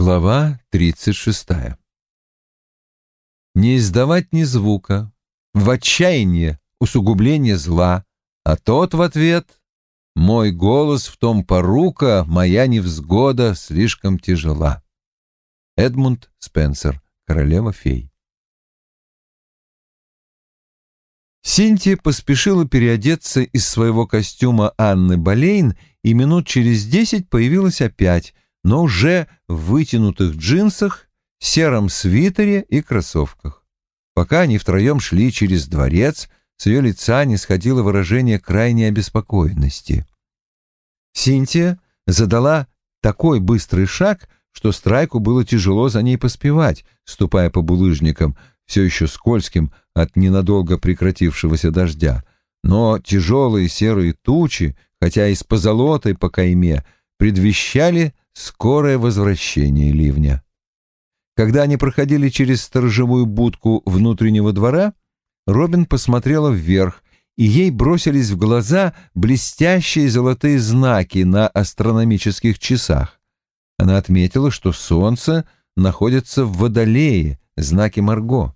Глава 36. Не издавать ни звука, в отчаянии усугубление зла, а тот в ответ «Мой голос в том порука, моя невзгода слишком тяжела». Эдмунд Спенсер, королева фей. Синтия поспешила переодеться из своего костюма Анны Болейн и минут через десять появилась опять — но уже в вытянутых джинсах, сером свитере и кроссовках. Пока они втроем шли через дворец, с ее лица не сходило выражение крайней обеспокоенности. Синтия задала такой быстрый шаг, что Страйку было тяжело за ней поспевать, ступая по булыжникам, все еще скользким от ненадолго прекратившегося дождя. Но тяжелые серые тучи, хотя и с позолотой по кайме, предвещали скорое возвращение ливня. Когда они проходили через сторожевую будку внутреннего двора, Робин посмотрела вверх, и ей бросились в глаза блестящие золотые знаки на астрономических часах. Она отметила, что солнце находится в водолее, знаки Марго.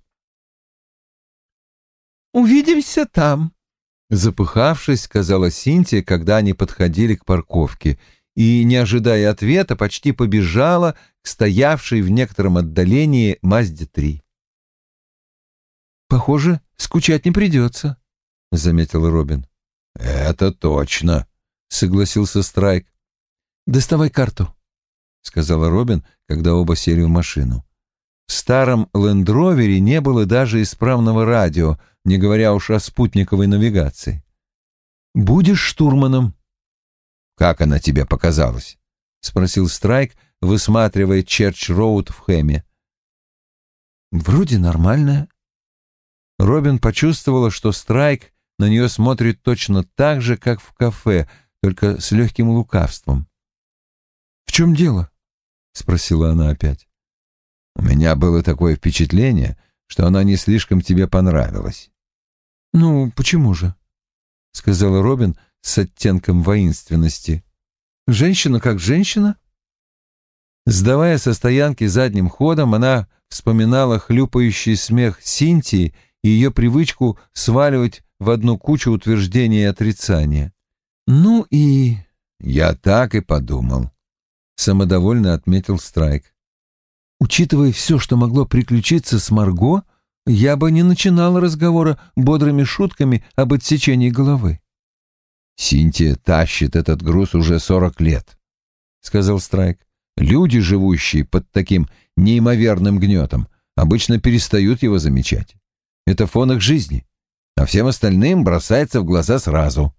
«Увидимся там», — запыхавшись, сказала Синтия, когда они подходили к парковке — и, не ожидая ответа, почти побежала к стоявшей в некотором отдалении Мазде-3. «Похоже, скучать не придется», — заметил Робин. «Это точно», — согласился Страйк. «Доставай карту», — сказала Робин, когда оба сели в машину. В старом лендровере не было даже исправного радио, не говоря уж о спутниковой навигации. «Будешь штурманом», «Как она тебе показалась?» — спросил Страйк, высматривая Черч-Роуд в Хэме. «Вроде нормальная». Робин почувствовала, что Страйк на нее смотрит точно так же, как в кафе, только с легким лукавством. «В чем дело?» — спросила она опять. «У меня было такое впечатление, что она не слишком тебе понравилась». «Ну, почему же?» — сказала Робин, — с оттенком воинственности. «Женщина как женщина?» Сдавая со стоянки задним ходом, она вспоминала хлюпающий смех Синтии и ее привычку сваливать в одну кучу утверждения и отрицания. «Ну и...» «Я так и подумал», — самодовольно отметил Страйк. «Учитывая все, что могло приключиться с Марго, я бы не начинала разговора бодрыми шутками об отсечении головы. Синтия тащит этот груз уже сорок лет, — сказал Страйк. Люди, живущие под таким неимоверным гнетом, обычно перестают его замечать. Это фон их жизни, а всем остальным бросается в глаза сразу.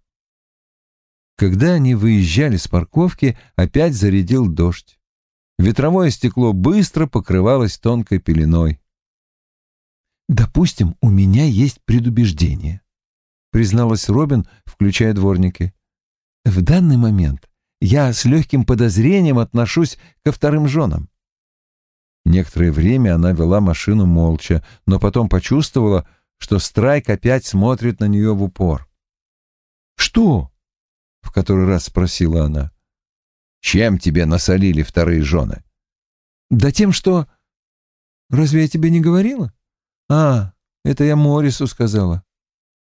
Когда они выезжали с парковки, опять зарядил дождь. Ветровое стекло быстро покрывалось тонкой пеленой. «Допустим, у меня есть предубеждение призналась Робин, включая дворники. В данный момент я с легким подозрением отношусь ко вторым женам. Некоторое время она вела машину молча, но потом почувствовала, что Страйк опять смотрит на нее в упор. «Что?» — в который раз спросила она. «Чем тебе насолили вторые жены?» «Да тем, что...» «Разве я тебе не говорила?» «А, это я Морису сказала.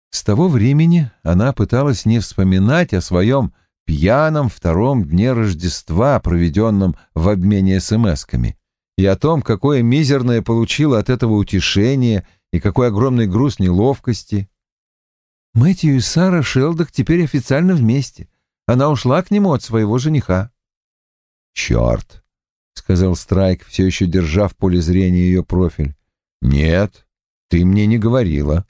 С того времени она пыталась не вспоминать о своем пьяном втором дне Рождества, проведенном в обмене смс-ками, и о том, какое мизерное получила от этого утешение и какой огромный груз неловкости. Мэтью и Сара Шелдок теперь официально вместе. Она ушла к нему от своего жениха. «Черт!» — сказал Страйк, все еще держа в поле зрения ее профиль. «Нет, ты мне не говорила»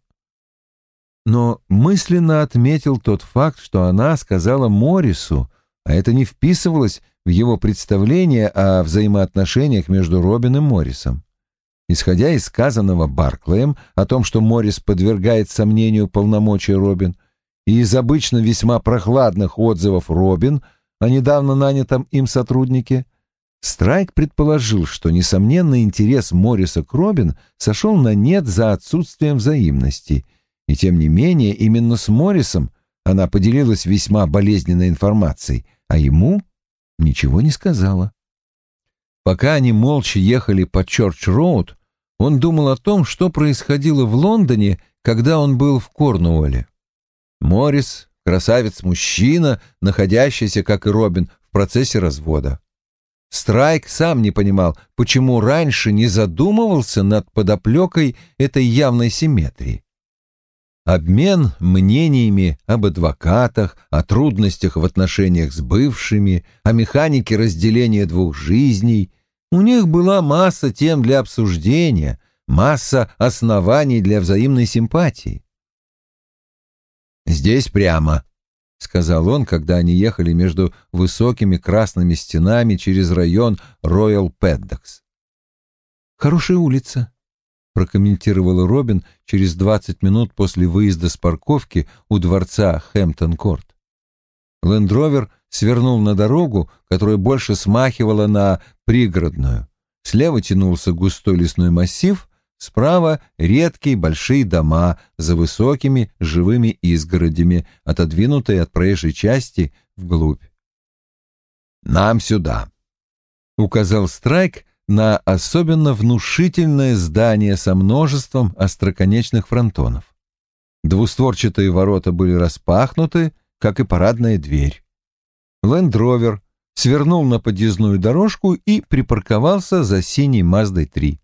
но мысленно отметил тот факт, что она сказала Морису, а это не вписывалось в его представление о взаимоотношениях между Робин и Моррисом. Исходя из сказанного Барклеем о том, что Моррис подвергает сомнению полномочия Робин, и из обычно весьма прохладных отзывов Робин о недавно нанятом им сотруднике, Страйк предположил, что несомненный интерес Морриса к Робин сошел на нет за отсутствием взаимности — и тем не менее, именно с Моррисом она поделилась весьма болезненной информацией, а ему ничего не сказала. Пока они молча ехали по Чорч-Роуд, он думал о том, что происходило в Лондоне, когда он был в Корнуолле. Моррис — красавец-мужчина, находящийся, как и Робин, в процессе развода. Страйк сам не понимал, почему раньше не задумывался над подоплекой этой явной симметрии. Обмен мнениями об адвокатах, о трудностях в отношениях с бывшими, о механике разделения двух жизней. У них была масса тем для обсуждения, масса оснований для взаимной симпатии. «Здесь прямо», — сказал он, когда они ехали между высокими красными стенами через район Роял Пэддокс. «Хорошая улица», прокомментировала Робин через 20 минут после выезда с парковки у дворца Хэмптон-Корт. Лендровер свернул на дорогу, которая больше смахивала на пригородную. Слева тянулся густой лесной массив, справа редкие большие дома за высокими живыми изгородями, отодвинутые от проезжей части вглубь. «Нам сюда», — указал Страйк на особенно внушительное здание со множеством остроконечных фронтонов. Двустворчатые ворота были распахнуты, как и парадная дверь. Лендровер свернул на подъездную дорожку и припарковался за синей Маздой-3.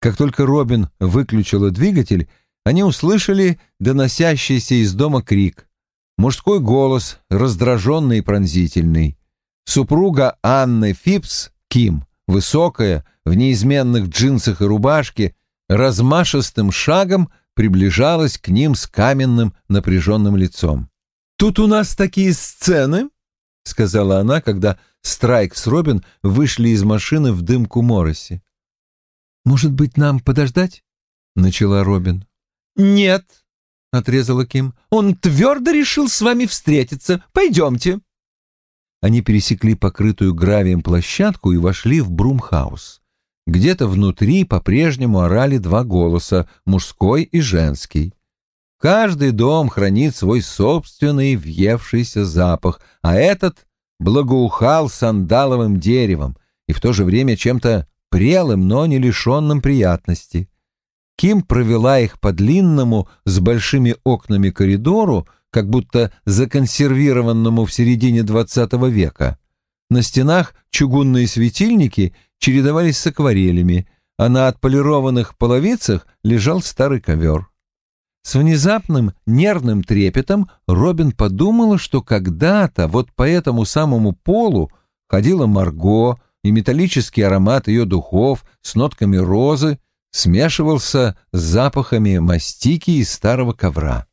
Как только Робин выключила двигатель, они услышали доносящийся из дома крик. Мужской голос, раздраженный и пронзительный. Супруга Анны Фипс, Ким, высокая, в неизменных джинсах и рубашке, размашистым шагом приближалась к ним с каменным напряженным лицом. «Тут у нас такие сцены», — сказала она, когда Страйк с Робин вышли из машины в дымку Морриси. «Может быть, нам подождать?» — начала Робин. «Нет», — отрезала Ким. «Он твердо решил с вами встретиться. Пойдемте». Они пересекли покрытую гравием площадку и вошли в Брумхаус. Где-то внутри по-прежнему орали два голоса, мужской и женский. Каждый дом хранит свой собственный въевшийся запах, а этот благоухал сандаловым деревом и в то же время чем-то прелым, но не лишенным приятности. Ким провела их по длинному с большими окнами коридору, как будто законсервированному в середине XX века. На стенах чугунные светильники чередовались с акварелями, а на отполированных половицах лежал старый ковер. С внезапным нервным трепетом Робин подумала, что когда-то вот по этому самому полу ходила Марго, и металлический аромат ее духов с нотками розы смешивался с запахами мастики и старого ковра.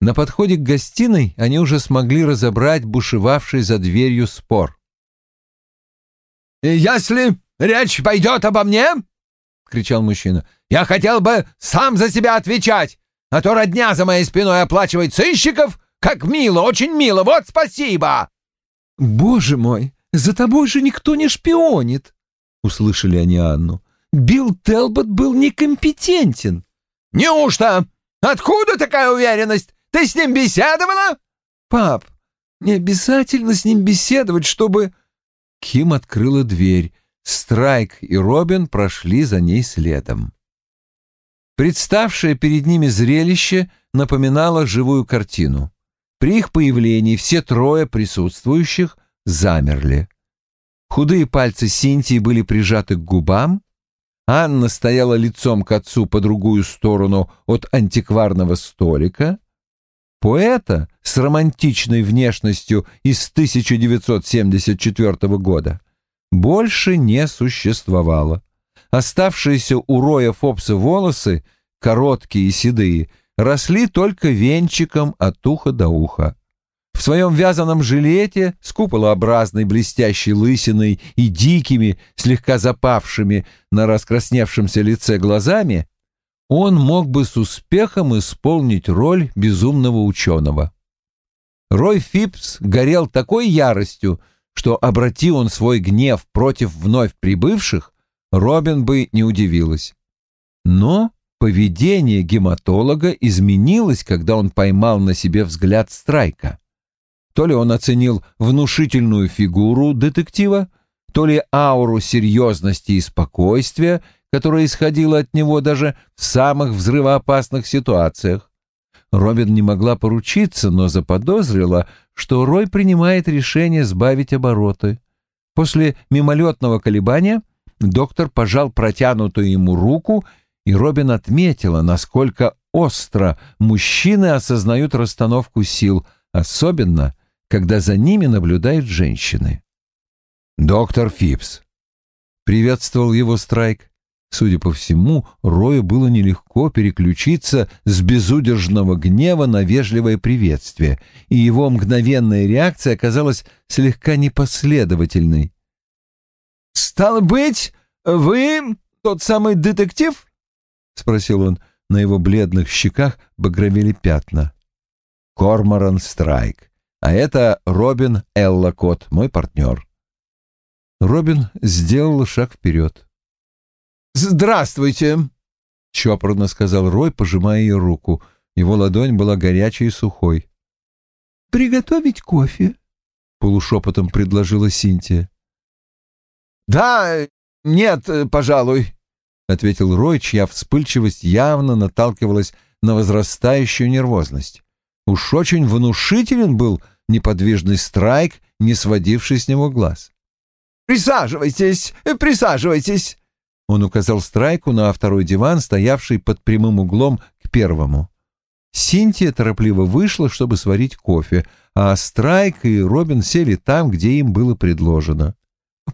На подходе к гостиной они уже смогли разобрать бушевавший за дверью спор. «Если речь пойдет обо мне, — кричал мужчина, — я хотел бы сам за себя отвечать, а то родня за моей спиной оплачивает сыщиков, как мило, очень мило, вот спасибо!» «Боже мой, за тобой же никто не шпионит!» — услышали они Анну. «Билл Телбот был некомпетентен!» «Неужто? Откуда такая уверенность? Ты с ним беседовала?» «Пап, не обязательно с ним беседовать, чтобы...» Ким открыла дверь. Страйк и Робин прошли за ней следом. Представшее перед ними зрелище напоминало живую картину. При их появлении все трое присутствующих замерли. Худые пальцы Синтии были прижаты к губам. Анна стояла лицом к отцу по другую сторону от антикварного столика — поэта с романтичной внешностью из 1974 года больше не существовало. Оставшиеся у Роя Фопса волосы, короткие и седые, росли только венчиком от уха до уха. В своем вязаном жилете с куполообразной блестящей лысиной и дикими, слегка запавшими на раскрасневшемся лице глазами, он мог бы с успехом исполнить роль безумного ученого. Рой Фипс горел такой яростью, что, обрати он свой гнев против вновь прибывших, Робин бы не удивилась. Но поведение гематолога изменилось, когда он поймал на себе взгляд Страйка. То ли он оценил внушительную фигуру детектива, то ли ауру серьезности и спокойствия, которая исходила от него даже в самых взрывоопасных ситуациях. Робин не могла поручиться, но заподозрила, что Рой принимает решение сбавить обороты. После мимолетного колебания доктор пожал протянутую ему руку, и Робин отметила, насколько остро мужчины осознают расстановку сил, особенно, когда за ними наблюдают женщины. «Доктор Фипс», — приветствовал его Страйк. Судя по всему, Рою было нелегко переключиться с безудержного гнева на вежливое приветствие, и его мгновенная реакция оказалась слегка непоследовательной. «Стало быть, вы тот самый детектив?» — спросил он. На его бледных щеках багровели пятна. «Корморан Страйк. А это Робин Эллокот, мой партнер». Робин сделал шаг вперед. «Здравствуйте!» — чопорно сказал Рой, пожимая ее руку. Его ладонь была горячей и сухой. «Приготовить кофе?» — полушепотом предложила Синтия. «Да, нет, пожалуй», — ответил Рой, чья вспыльчивость явно наталкивалась на возрастающую нервозность. Уж очень внушителен был неподвижный страйк, не сводивший с него глаз. «Присаживайтесь, присаживайтесь!» Он указал Страйку на второй диван, стоявший под прямым углом к первому. Синтия торопливо вышла, чтобы сварить кофе, а Страйк и Робин сели там, где им было предложено.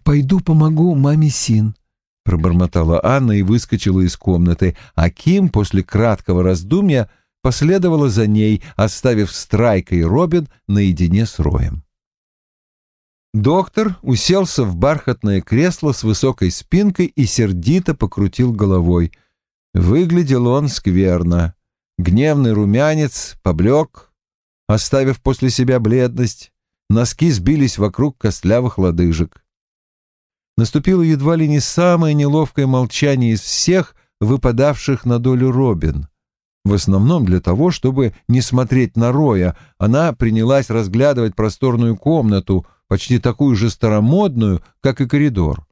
«Пойду помогу маме Син», — пробормотала Анна и выскочила из комнаты, а Ким после краткого раздумья последовала за ней, оставив Страйка и Робин наедине с Роем. Доктор уселся в бархатное кресло с высокой спинкой и сердито покрутил головой. Выглядел он скверно. Гневный румянец поблек, оставив после себя бледность. Носки сбились вокруг костлявых лодыжек. Наступило едва ли не самое неловкое молчание из всех, выпадавших на долю Робин. В основном для того, чтобы не смотреть на Роя, она принялась разглядывать просторную комнату — почти такую же старомодную, как и коридор.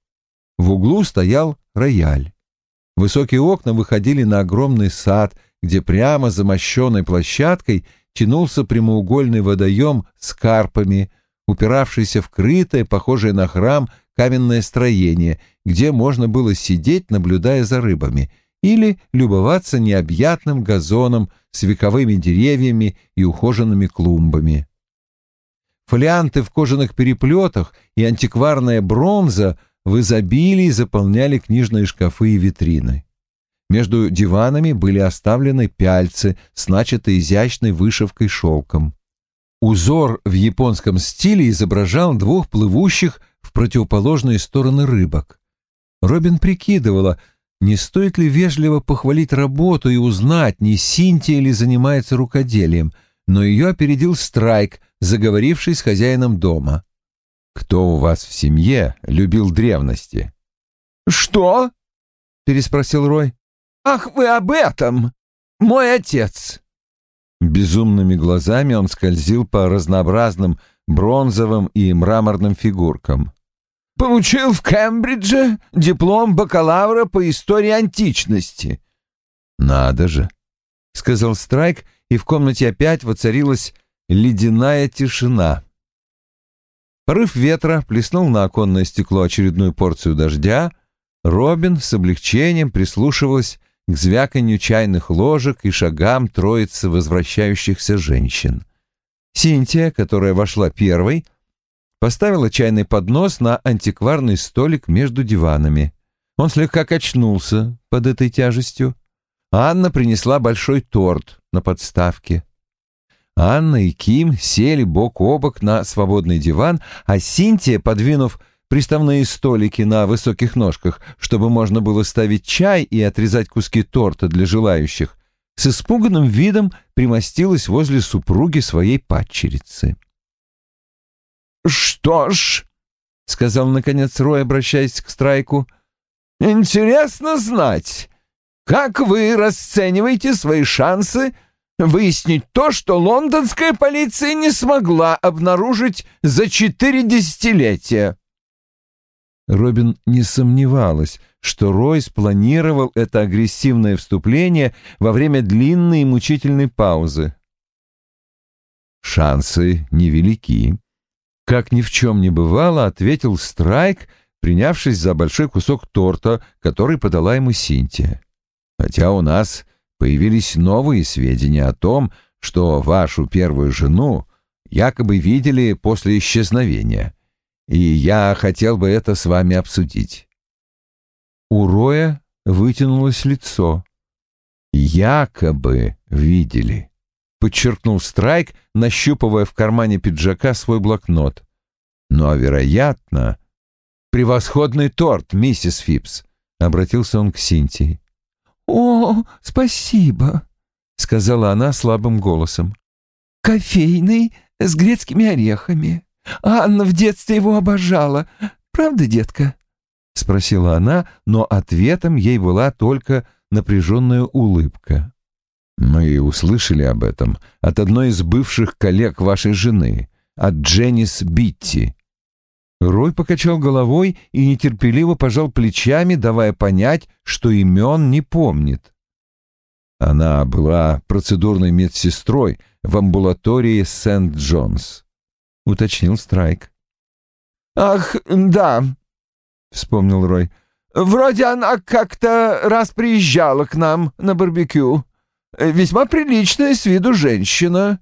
В углу стоял рояль. Высокие окна выходили на огромный сад, где прямо за мощенной площадкой тянулся прямоугольный водоем с карпами, упиравшийся в крытое, похожее на храм, каменное строение, где можно было сидеть, наблюдая за рыбами, или любоваться необъятным газоном с вековыми деревьями и ухоженными клумбами. Фолианты в кожаных переплетах и антикварная бронза в изобилии заполняли книжные шкафы и витрины. Между диванами были оставлены пяльцы с начатой изящной вышивкой шелком. Узор в японском стиле изображал двух плывущих в противоположные стороны рыбок. Робин прикидывала, не стоит ли вежливо похвалить работу и узнать, не Синтия ли занимается рукоделием, но ее опередил Страйк, заговоривший с хозяином дома. «Кто у вас в семье любил древности?» «Что?» — переспросил Рой. «Ах, вы об этом! Мой отец!» Безумными глазами он скользил по разнообразным бронзовым и мраморным фигуркам. «Получил в Кембридже диплом бакалавра по истории античности». «Надо же!» — сказал Страйк, и в комнате опять воцарилась ледяная тишина. Порыв ветра плеснул на оконное стекло очередную порцию дождя. Робин с облегчением прислушивалась к звяканью чайных ложек и шагам троицы возвращающихся женщин. Синтия, которая вошла первой, поставила чайный поднос на антикварный столик между диванами. Он слегка качнулся под этой тяжестью. Анна принесла большой торт на подставке. Анна и Ким сели бок о бок на свободный диван, а Синтия, подвинув приставные столики на высоких ножках, чтобы можно было ставить чай и отрезать куски торта для желающих, с испуганным видом примостилась возле супруги своей падчерицы. «Что ж», — сказал наконец Рой, обращаясь к Страйку, — «интересно знать, как вы расцениваете свои шансы выяснить то, что лондонская полиция не смогла обнаружить за четыре десятилетия. Робин не сомневалась, что Рой спланировал это агрессивное вступление во время длинной и мучительной паузы. «Шансы невелики», — как ни в чем не бывало, ответил Страйк, принявшись за большой кусок торта, который подала ему Синтия. «Хотя у нас появились новые сведения о том, что вашу первую жену якобы видели после исчезновения, и я хотел бы это с вами обсудить». У Роя вытянулось лицо. «Якобы видели», — подчеркнул Страйк, нащупывая в кармане пиджака свой блокнот. «Но, вероятно...» «Превосходный торт, миссис Фипс», — обратился он к Синтии. «О, спасибо», — сказала она слабым голосом. «Кофейный с грецкими орехами. Анна в детстве его обожала. Правда, детка?» — спросила она, но ответом ей была только напряженная улыбка. «Мы услышали об этом от одной из бывших коллег вашей жены, от Дженнис Битти». Рой покачал головой и нетерпеливо пожал плечами, давая понять, что имен не помнит. Она была процедурной медсестрой в амбулатории Сент-Джонс, — уточнил Страйк. «Ах, да», — вспомнил Рой. «Вроде она как-то раз приезжала к нам на барбекю. Весьма приличная с виду женщина.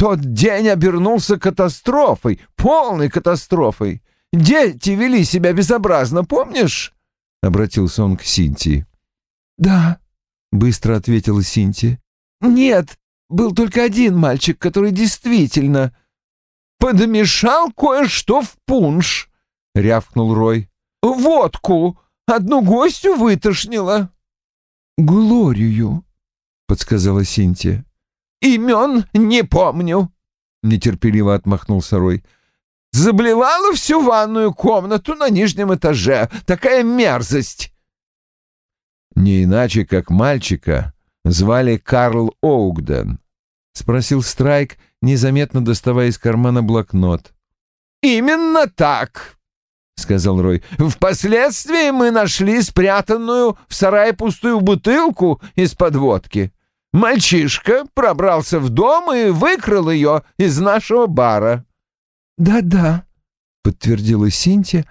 Тот день обернулся катастрофой, полной катастрофой. Дети вели себя безобразно, помнишь?» — обратился он к Синтии. «Да», — быстро ответила Синтия. «Нет, был только один мальчик, который действительно...» «Подмешал кое-что в пунш», — рявкнул Рой. «Водку! Одну гостю вытошнила!» «Глорию», — подсказала Синтия. «Имен не помню», — нетерпеливо отмахнулся Рой. «Заблевала всю ванную комнату на нижнем этаже. Такая мерзость!» «Не иначе, как мальчика звали Карл Оугден», — спросил Страйк, незаметно доставая из кармана блокнот. «Именно так!» — сказал Рой. «Впоследствии мы нашли спрятанную в сарае пустую бутылку из-под водки. Мальчишка пробрался в дом и выкрал ее из нашего бара». «Да-да», — подтвердила Синтия,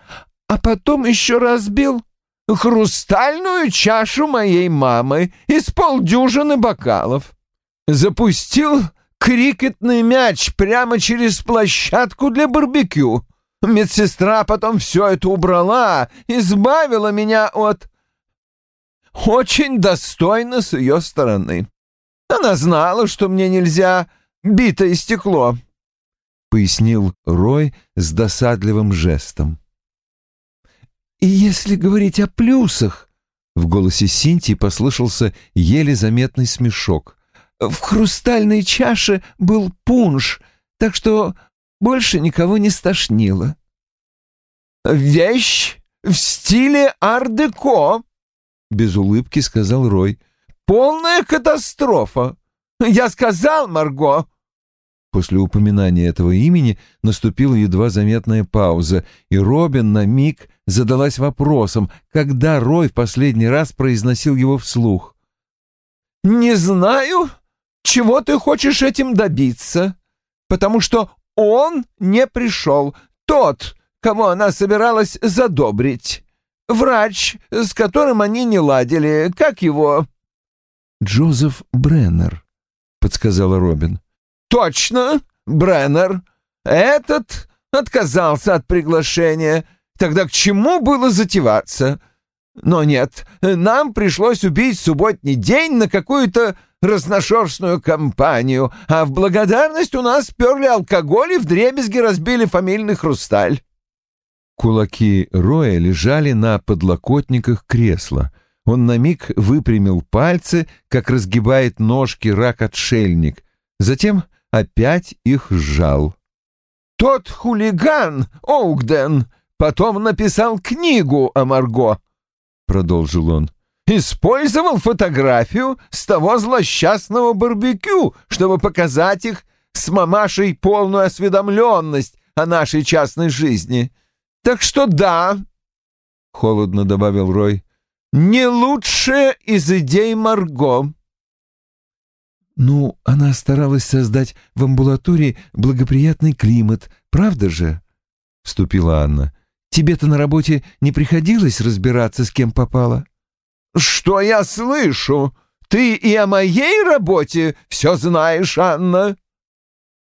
«а потом еще разбил хрустальную чашу моей мамы из полдюжины бокалов. Запустил крикетный мяч прямо через площадку для барбекю. Медсестра потом все это убрала, избавила меня от... Очень достойно с ее стороны. Она знала, что мне нельзя битое стекло, — пояснил Рой с досадливым жестом. «И если говорить о плюсах...» — в голосе Синтии послышался еле заметный смешок. «В хрустальной чаше был пунш, так что больше никого не стошнило. «Вещь в стиле ар-деко», — без улыбки сказал Рой. «Полная катастрофа! Я сказал, Марго!» После упоминания этого имени наступила едва заметная пауза, и Робин на миг задалась вопросом, когда Рой в последний раз произносил его вслух. «Не знаю, чего ты хочешь этим добиться, потому что он не пришел. Тот, кого она собиралась задобрить. Врач, с которым они не ладили. Как его?» «Джозеф Бреннер», — подсказала Робин. «Точно, Бреннер. Этот отказался от приглашения. Тогда к чему было затеваться? Но нет, нам пришлось убить субботний день на какую-то разношерстную компанию, а в благодарность у нас перли алкоголь и вдребезги разбили фамильный хрусталь. Кулаки Роя лежали на подлокотниках кресла. Он на миг выпрямил пальцы, как разгибает ножки рак-отшельник, затем опять их сжал. «Тот хулиган, Оугден, потом написал книгу о Марго», — продолжил он. Использовал фотографию с того злосчастного барбекю, чтобы показать их с мамашей полную осведомленность о нашей частной жизни. Так что да, — холодно добавил Рой. «Не лучшая из идей Марго». «Ну, она старалась создать в амбулатории благоприятный климат, правда же?» — вступила Анна. «Тебе-то на работе не приходилось разбираться, с кем попало?» «Что я слышу? Ты и о моей работе все знаешь, Анна?»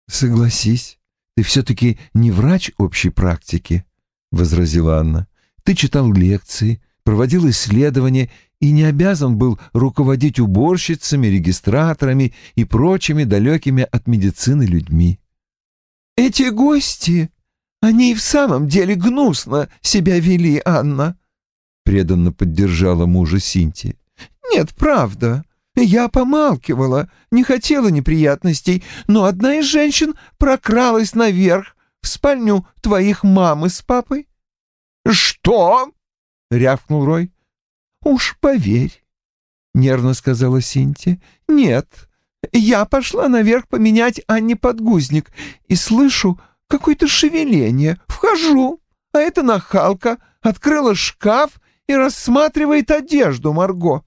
«Согласись, ты все-таки не врач общей практики», — возразила Анна. «Ты читал лекции, проводил исследования и не обязан был руководить уборщицами, регистраторами и прочими далекими от медицины людьми». «Эти гости, они и в самом деле гнусно себя вели, Анна», — преданно поддержала мужа Синти. «Нет, правда. Я помалкивала, не хотела неприятностей, но одна из женщин прокралась наверх в спальню твоих мамы с папой. «Что?» — рявкнул Рой. «Уж поверь», — нервно сказала Синти. «Нет, я пошла наверх поменять Анне подгузник и слышу какое-то шевеление. Вхожу, а эта нахалка открыла шкаф и рассматривает одежду Марго.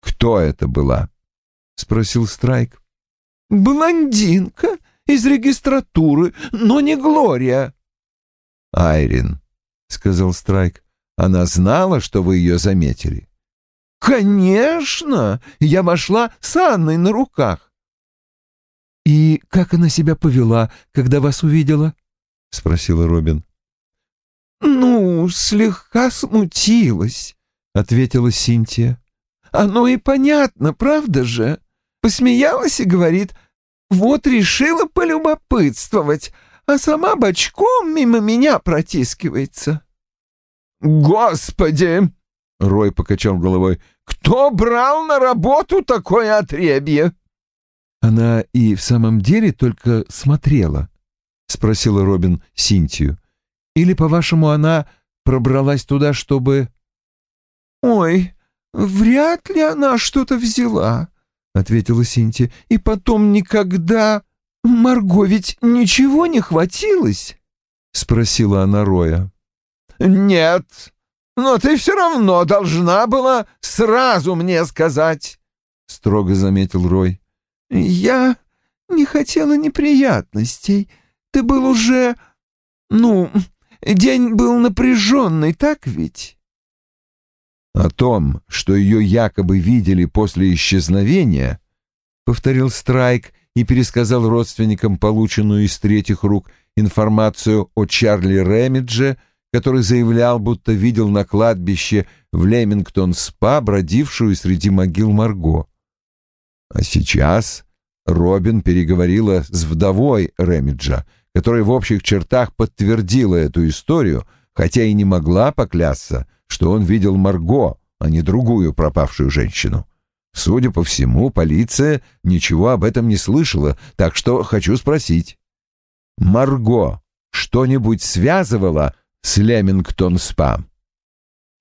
«Кто это была?» — спросил Страйк. «Блондинка из регистратуры, но не Глория». «Айрин», — сказал Страйк. «Она знала, что вы ее заметили?» «Конечно! Я вошла с Анной на руках». «И как она себя повела, когда вас увидела?» — спросила Робин. «Ну, слегка смутилась», — ответила Синтия. Оно и понятно, правда же? Посмеялась и говорит, вот решила полюбопытствовать, а сама бочком мимо меня протискивается. «Господи!» — Рой покачал головой. «Кто брал на работу такое отребье?» «Она и в самом деле только смотрела?» — спросила Робин Синтию. «Или, по-вашему, она пробралась туда, чтобы...» «Ой, «Вряд ли она что-то взяла», — ответила Синтия. «И потом никогда... Марго ведь ничего не хватилось?» — спросила она Роя. «Нет, но ты все равно должна была сразу мне сказать», — строго заметил Рой. «Я не хотела неприятностей. Ты был уже... Ну, день был напряженный, так ведь?» О том, что ее якобы видели после исчезновения, повторил Страйк и пересказал родственникам полученную из третьих рук информацию о Чарли Рэмидже, который заявлял, будто видел на кладбище в Лемингтон-спа бродившую среди могил Марго. А сейчас Робин переговорила с вдовой Рэмиджа, которая в общих чертах подтвердила эту историю, хотя и не могла поклясться, что он видел Марго, а не другую пропавшую женщину. Судя по всему, полиция ничего об этом не слышала, так что хочу спросить. Марго что-нибудь связывала с Лемингтон-спа?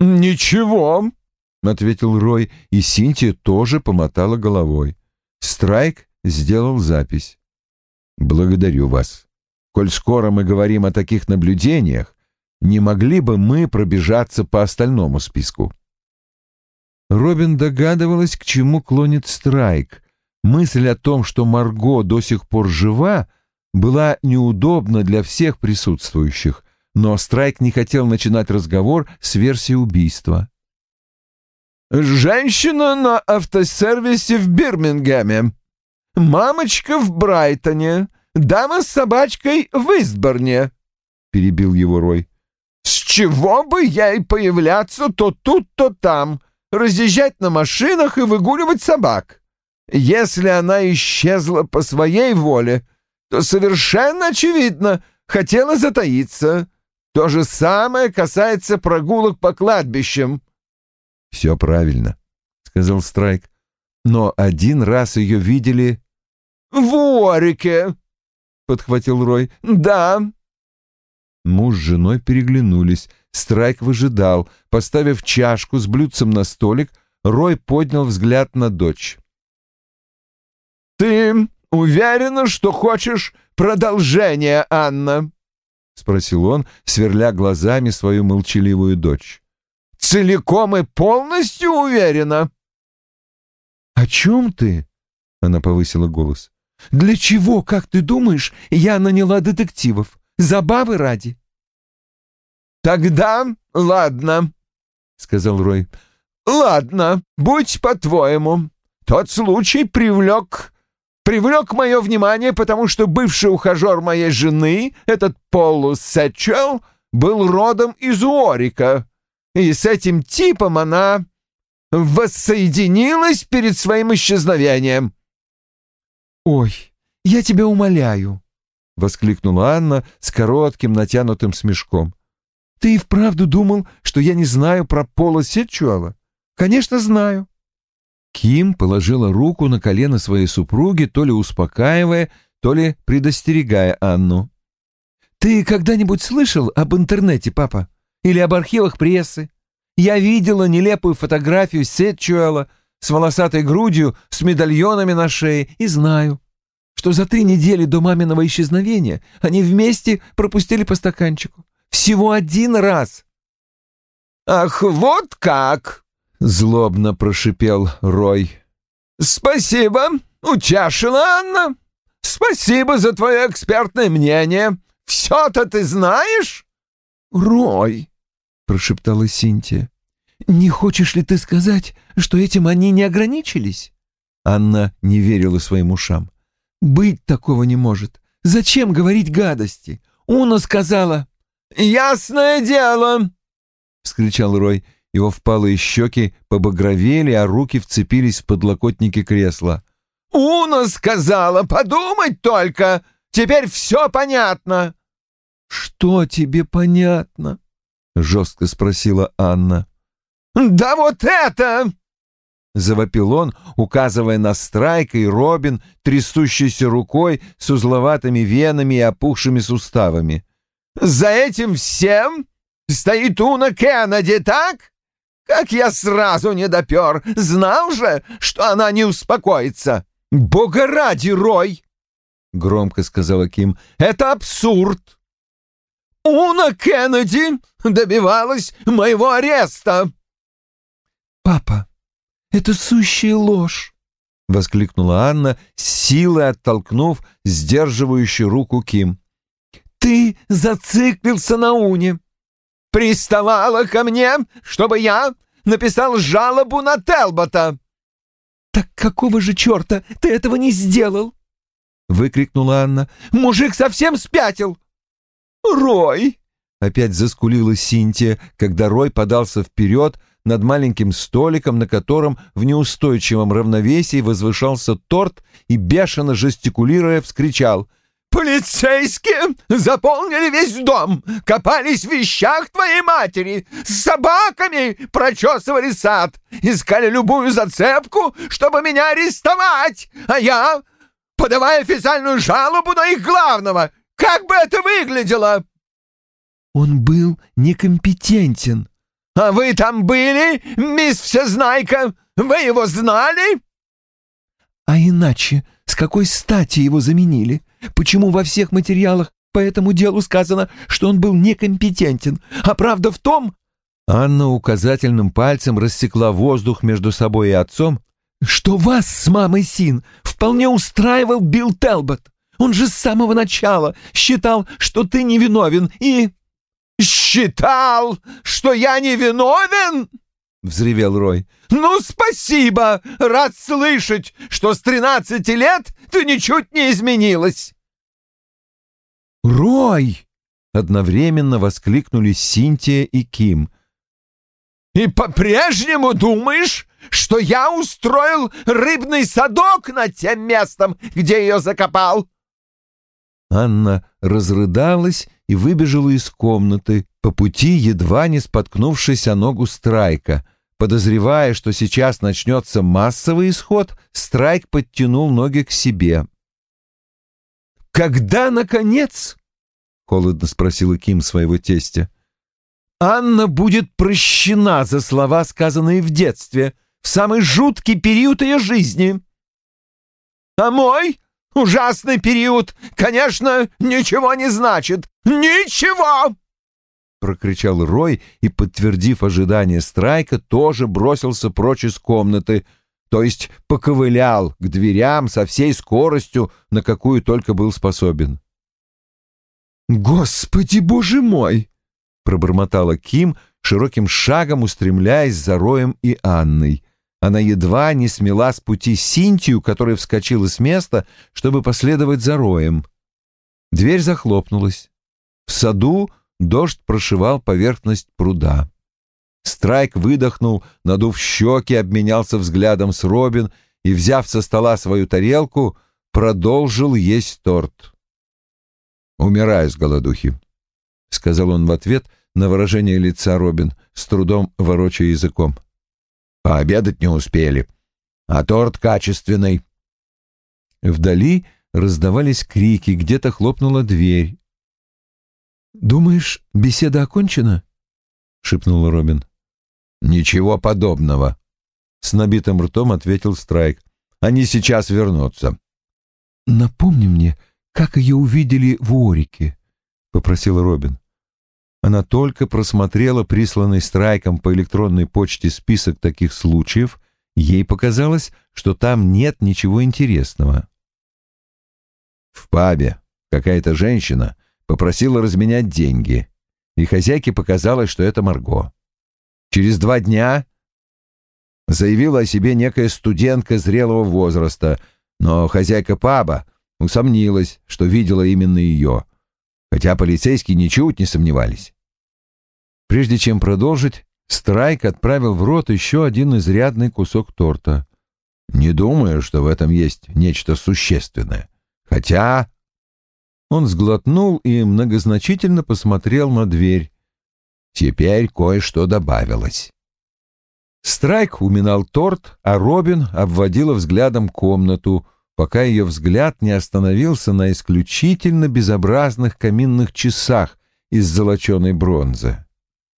«Ничего», — ответил Рой, и Синтия тоже помотала головой. Страйк сделал запись. «Благодарю вас. Коль скоро мы говорим о таких наблюдениях, не могли бы мы пробежаться по остальному списку? Робин догадывалась, к чему клонит Страйк. Мысль о том, что Марго до сих пор жива, была неудобна для всех присутствующих, но Страйк не хотел начинать разговор с версии убийства. «Женщина на автосервисе в Бирмингеме, мамочка в Брайтоне, дама с собачкой в Истборне», — перебил его Рой. С чего бы ей появляться то тут, то там, разъезжать на машинах и выгуливать собак? Если она исчезла по своей воле, то совершенно очевидно хотела затаиться. То же самое касается прогулок по кладбищам. — Все правильно, — сказал Страйк. Но один раз ее видели... — В Уорике, — подхватил Рой. — Да, Муж с женой переглянулись. Страйк выжидал. Поставив чашку с блюдцем на столик, Рой поднял взгляд на дочь. «Ты уверена, что хочешь продолжения, Анна?» — спросил он, сверля глазами свою молчаливую дочь. «Целиком и полностью уверена?» «О чем ты?» — она повысила голос. «Для чего, как ты думаешь, я наняла детективов? Забавы ради?» «Тогда ладно», — сказал Рой. «Ладно, будь по-твоему. Тот случай привлек... привлек мое внимание, потому что бывший ухажер моей жены, этот Полус Сэтчуэлл, был родом из Уорика, и с этим типом она воссоединилась перед своим исчезновением». «Ой, я тебя умоляю», — воскликнула Анна с коротким натянутым смешком. «Ты и вправду думал, что я не знаю про Пола Сетчуала? Конечно, знаю». Ким положила руку на колено своей супруги, то ли успокаивая, то ли предостерегая Анну. «Ты когда-нибудь слышал об интернете, папа? Или об архивах прессы? Я видела нелепую фотографию Сетчуэла с волосатой грудью, с медальонами на шее, и знаю, что за три недели до маминого исчезновения они вместе пропустили по стаканчику. Всего один раз. «Ах, вот как!» — злобно прошипел Рой. «Спасибо, утешила Анна. Спасибо за твое экспертное мнение. Все-то ты знаешь?» «Рой!» — прошептала Синтия. «Не хочешь ли ты сказать, что этим они не ограничились?» Анна не верила своим ушам. «Быть такого не может. Зачем говорить гадости? Уна сказала...» «Ясное дело!» — вскричал Рой. Его впалые щеки побагровели, а руки вцепились в подлокотники кресла. «Уна сказала, подумать только! Теперь все понятно!» «Что тебе понятно?» — жестко спросила Анна. «Да вот это!» — завопил он, указывая на Страйка и Робин, трясущейся рукой с узловатыми венами и опухшими суставами. «За этим всем стоит Уна Кеннеди, так? Как я сразу не допер! Знал же, что она не успокоится! Бога ради, Рой!» — громко сказала Ким. «Это абсурд! Уна Кеннеди добивалась моего ареста!» «Папа, это сущая ложь!» — воскликнула Анна, силой оттолкнув сдерживающую руку Ким. «Ты зациклился на Уне!» «Приставала ко мне, чтобы я написал жалобу на Телбота!» «Так какого же черта ты этого не сделал?» — выкрикнула Анна. «Мужик совсем спятил!» «Рой!» — опять заскулила Синтия, когда Рой подался вперед, — над маленьким столиком, на котором в неустойчивом равновесии возвышался торт и, бешено жестикулируя, вскричал «Полицейские заполнили весь дом, копались в вещах твоей матери, с собаками прочесывали сад, искали любую зацепку, чтобы меня арестовать, а я, подавая официальную жалобу на их главного, как бы это выглядело?» «Он был некомпетентен», «А вы там были, мисс Всезнайка? Вы его знали?» «А иначе, с какой стати его заменили? Почему во всех материалах по этому делу сказано, что он был некомпетентен? А правда в том...» Анна указательным пальцем рассекла воздух между собой и отцом, что вас с мамой Син вполне устраивал Билл Телбот. Он же с самого начала считал, что ты невиновен и...» «Считал, что я не виновен?» — взревел Рой. «Ну, спасибо! Рад слышать, что с тринадцати лет ты ничуть не изменилась!» «Рой!» — одновременно воскликнули Синтия и Ким. «И по-прежнему думаешь, что я устроил рыбный садок над тем местом, где ее закопал?» Анна разрыдалась и выбежала из комнаты, по пути едва не споткнувшись о ногу Страйка. Подозревая, что сейчас начнется массовый исход, Страйк подтянул ноги к себе. «Когда, наконец?» — холодно спросила Ким своего тестя. «Анна будет прощена за слова, сказанные в детстве, в самый жуткий период ее жизни. А мой ужасный период, конечно, ничего не значит. Ничего!» Прокричал Рой и, подтвердив ожидание Страйка, тоже бросился прочь из комнаты, то есть поковылял к дверям со всей скоростью, на какую только был способен. «Господи, боже мой!» — пробормотала Ким, широким шагом устремляясь за Роем и Анной. Она едва не смела с пути Синтию, которая вскочила с места, чтобы последовать за Роем. Дверь захлопнулась. В саду дождь прошивал поверхность пруда. Страйк выдохнул, надув щеки, обменялся взглядом с Робин и, взяв со стола свою тарелку, продолжил есть торт. «Умираю с голодухи», — сказал он в ответ на выражение лица Робин, с трудом ворочая языком. «Пообедать не успели, а торт качественный». Вдали раздавались крики, где-то хлопнула дверь. «Думаешь, беседа окончена?» — шепнула Робин. «Ничего подобного», — с набитым ртом ответил Страйк. «Они сейчас вернутся». «Напомни мне, как ее увидели в Орике», — попросила Робин. Она только просмотрела присланный Страйком по электронной почте список таких случаев, ей показалось, что там нет ничего интересного. В пабе какая-то женщина попросила разменять деньги, и хозяйке показалось, что это Марго. Через два дня заявила о себе некая студентка зрелого возраста, но хозяйка паба усомнилась, что видела именно ее, хотя полицейские ничуть не сомневались. Прежде чем продолжить, Страйк отправил в рот еще один изрядный кусок торта. Не думаю, что в этом есть нечто существенное. Хотя... Он сглотнул и многозначительно посмотрел на дверь. Теперь кое-что добавилось. Страйк уминал торт, а Робин обводила взглядом комнату, пока ее взгляд не остановился на исключительно безобразных каминных часах из золоченой бронзы.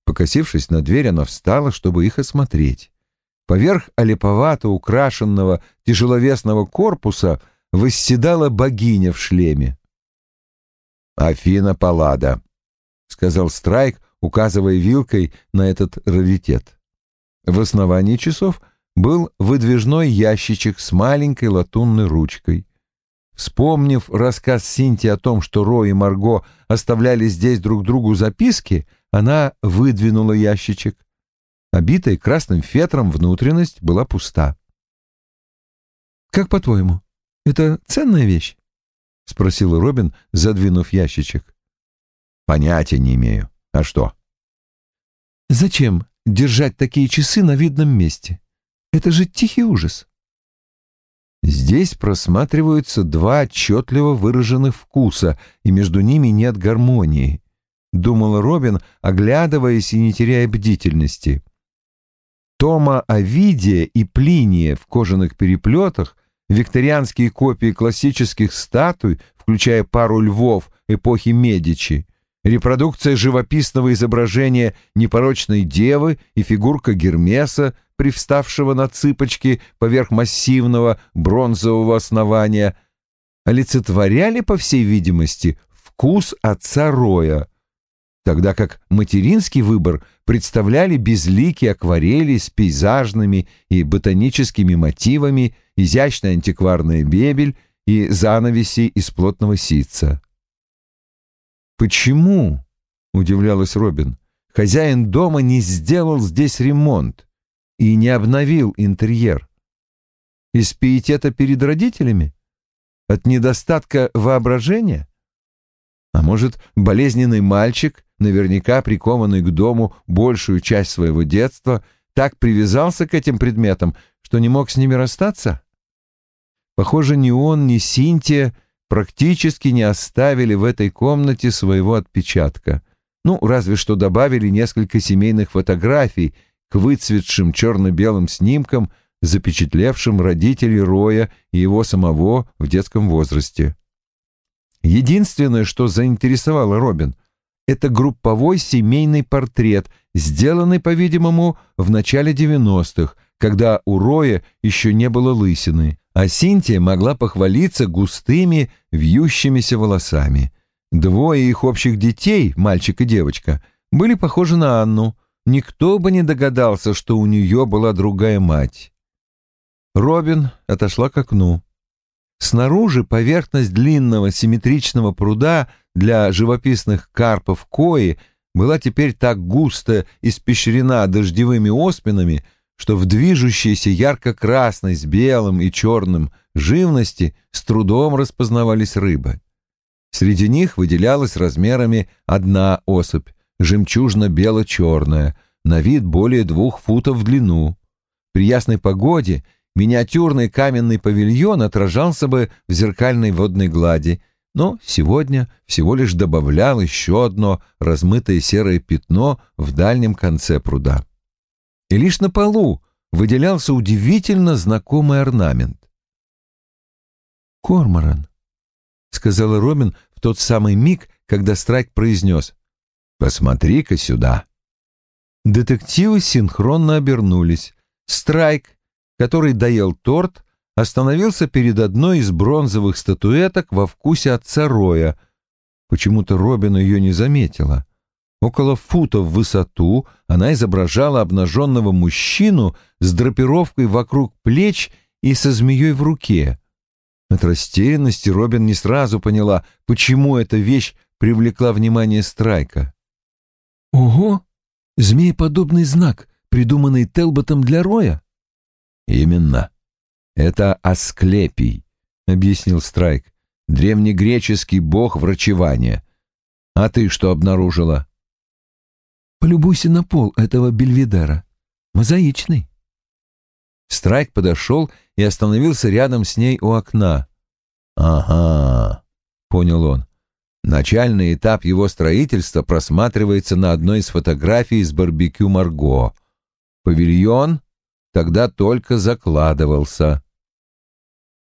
Покосившись на дверь, она встала, чтобы их осмотреть. Поверх олиповато украшенного тяжеловесного корпуса восседала богиня в шлеме. «Афина Паллада», — сказал Страйк, указывая вилкой на этот раритет. В основании часов был выдвижной ящичек с маленькой латунной ручкой. Вспомнив рассказ Синти о том, что Ро и Марго оставляли здесь друг другу записки, она выдвинула ящичек. Обитая красным фетром внутренность была пуста. «Как по-твоему, это ценная вещь?» — спросил Робин, задвинув ящичек. «Понятия не имею. А что?» «Зачем держать такие часы на видном месте? Это же тихий ужас». Здесь просматриваются два отчетливо выраженных вкуса, и между ними нет гармонии, — думал Робин, оглядываясь и не теряя бдительности. Тома Овидия и Плиния в кожаных переплетах, викторианские копии классических статуй, включая пару львов эпохи Медичи, репродукция живописного изображения непорочной девы и фигурка Гермеса, привставшего на цыпочки поверх массивного бронзового основания, олицетворяли, по всей видимости, вкус отца Роя, тогда как материнский выбор представляли безликие акварели с пейзажными и ботаническими мотивами, изящная антикварная мебель и занавеси из плотного ситца. «Почему?» — удивлялась Робин. «Хозяин дома не сделал здесь ремонт и не обновил интерьер. Из пиетета перед родителями? От недостатка воображения? А может, болезненный мальчик, наверняка прикованный к дому большую часть своего детства, так привязался к этим предметам, что не мог с ними расстаться? Похоже, ни он, ни Синтия практически не оставили в этой комнате своего отпечатка. Ну, разве что добавили несколько семейных фотографий к выцветшим черно-белым снимкам, запечатлевшим родителей Роя и его самого в детском возрасте. Единственное, что заинтересовало Робин, это групповой семейный портрет, сделанный, по-видимому, в начале 90-х, когда у Роя еще не было лысины а Синтия могла похвалиться густыми, вьющимися волосами. Двое их общих детей, мальчик и девочка, были похожи на Анну. Никто бы не догадался, что у нее была другая мать. Робин отошла к окну. Снаружи поверхность длинного симметричного пруда для живописных карпов кои была теперь так густо испещрена дождевыми оспинами, что в движущейся ярко-красной с белым и черным живности с трудом распознавались рыбы. Среди них выделялась размерами одна особь, жемчужно-бело-черная, на вид более двух футов в длину. При ясной погоде миниатюрный каменный павильон отражался бы в зеркальной водной глади, но сегодня всего лишь добавлял еще одно размытое серое пятно в дальнем конце пруда и лишь на полу выделялся удивительно знакомый орнамент. «Корморан», — сказала Робин в тот самый миг, когда Страйк произнес «Посмотри-ка сюда». Детективы синхронно обернулись. Страйк, который доел торт, остановился перед одной из бронзовых статуэток во вкусе отца Роя. Почему-то Робин ее не заметила. Около фута в высоту она изображала обнаженного мужчину с драпировкой вокруг плеч и со змеей в руке. От растерянности Робин не сразу поняла, почему эта вещь привлекла внимание Страйка. «Ого! Змееподобный знак, придуманный Телботом для Роя?» «Именно. Это Асклепий», — объяснил Страйк, — «древнегреческий бог врачевания. А ты что обнаружила?» Полюбуйся на пол этого бельведера. Мозаичный. Страйк подошел и остановился рядом с ней у окна. «Ага», — понял он. Начальный этап его строительства просматривается на одной из фотографий из барбекю Марго. Павильон тогда только закладывался.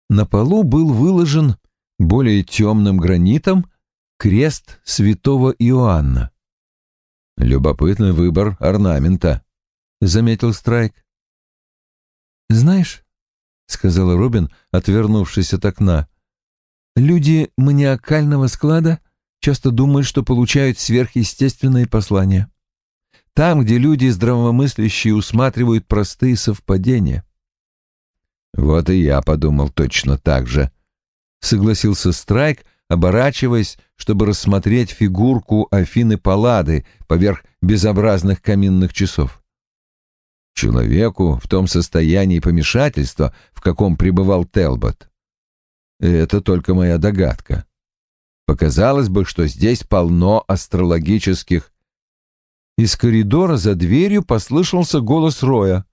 На полу был выложен более темным гранитом крест святого Иоанна. Любопытный выбор орнамента, заметил Страйк. Знаешь, сказала Робин, отвернувшись от окна, люди маниакального склада часто думают, что получают сверхъестественные послания. Там, где люди здравомыслящие усматривают простые совпадения. Вот и я подумал точно так же, согласился Страйк, оборачиваясь, чтобы рассмотреть фигурку Афины Паллады поверх безобразных каминных часов. Человеку в том состоянии помешательства, в каком пребывал Телбот. Это только моя догадка. Показалось бы, что здесь полно астрологических... Из коридора за дверью послышался голос Роя.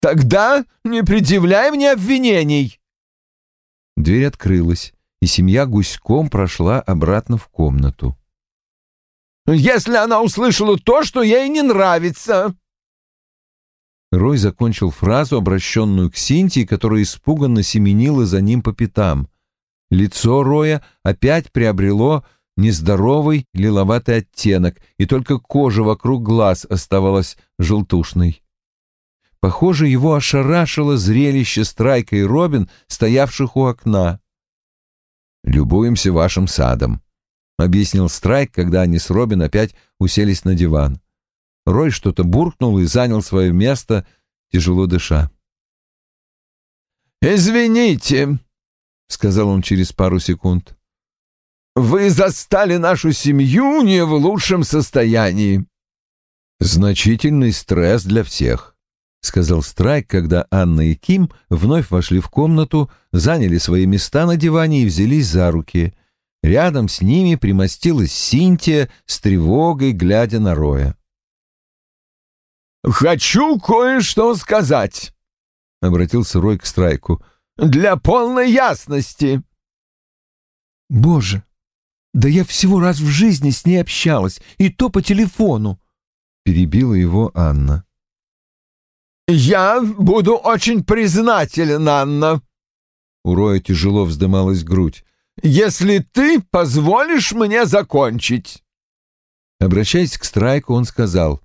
«Тогда не предъявляй мне обвинений!» Дверь открылась и семья гуськом прошла обратно в комнату. «Если она услышала то, что ей не нравится!» Рой закончил фразу, обращенную к Синтии, которая испуганно семенила за ним по пятам. Лицо Роя опять приобрело нездоровый лиловатый оттенок, и только кожа вокруг глаз оставалась желтушной. Похоже, его ошарашило зрелище Страйка и Робин, стоявших у окна любуемся вашим садом», — объяснил Страйк, когда они с Робин опять уселись на диван. Рой что-то буркнул и занял свое место, тяжело дыша. «Извините», — сказал он через пару секунд. «Вы застали нашу семью не в лучшем состоянии». «Значительный стресс для всех», — сказал Страйк, когда Анна и Ким вновь вошли в комнату, заняли свои места на диване и взялись за руки. Рядом с ними примостилась Синтия с тревогой, глядя на Роя. «Хочу кое-что сказать», — обратился Рой к Страйку, — «для полной ясности». «Боже, да я всего раз в жизни с ней общалась, и то по телефону», — перебила его Анна. «Я буду очень признателен, Анна!» У Роя тяжело вздымалась грудь. «Если ты позволишь мне закончить!» Обращаясь к Страйку, он сказал.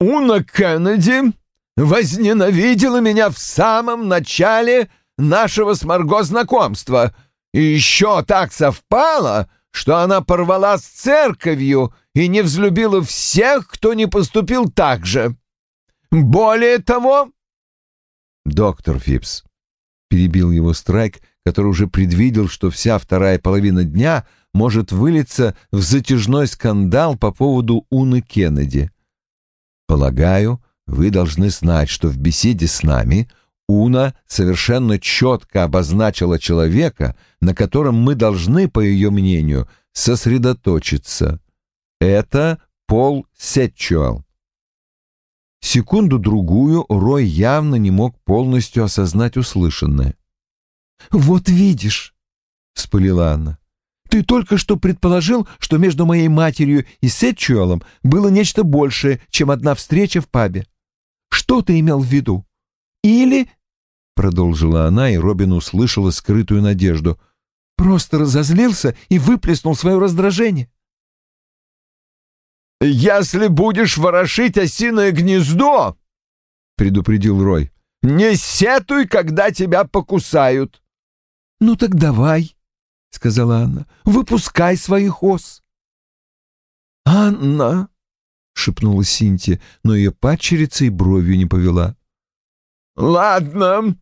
«Уна Кеннеди возненавидела меня в самом начале нашего с Марго знакомства. И еще так совпало, что она порвала с церковью и не взлюбила всех, кто не поступил так же. Более того...» «Доктор Фипс», — перебил его Страйк, который уже предвидел, что вся вторая половина дня может вылиться в затяжной скандал по поводу Уны Кеннеди. «Полагаю, вы должны знать, что в беседе с нами Уна совершенно четко обозначила человека, на котором мы должны, по ее мнению, сосредоточиться. Это Пол Сетчуэлл. Секунду-другую Рой явно не мог полностью осознать услышанное. «Вот видишь», — вспылила Анна, — «ты только что предположил, что между моей матерью и Сетчуэлом было нечто большее, чем одна встреча в пабе. Что ты имел в виду? Или, — продолжила она, и Робин услышала скрытую надежду, — просто разозлился и выплеснул свое раздражение. «Если будешь ворошить осиное гнездо, — предупредил Рой, — не сетуй, когда тебя покусают». «Ну так давай», — сказала Анна, — «выпускай своих ос». «Анна», — шепнула Синтия, но ее падчерица и бровью не повела. «Ладно», —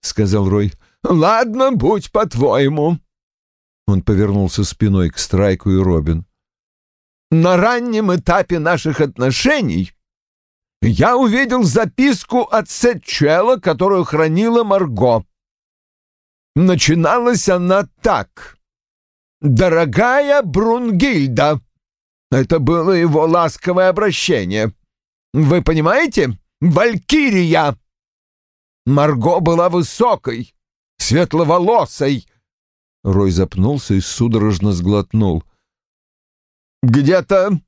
сказал Рой, — «ладно, будь по-твоему». Он повернулся спиной к Страйку и Робин на раннем этапе наших отношений я увидел записку от Сетчелла, которую хранила Марго. Начиналась она так. «Дорогая Брунгильда!» Это было его ласковое обращение. «Вы понимаете? Валькирия!» Марго была высокой, светловолосой. Рой запнулся и судорожно сглотнул. Где-то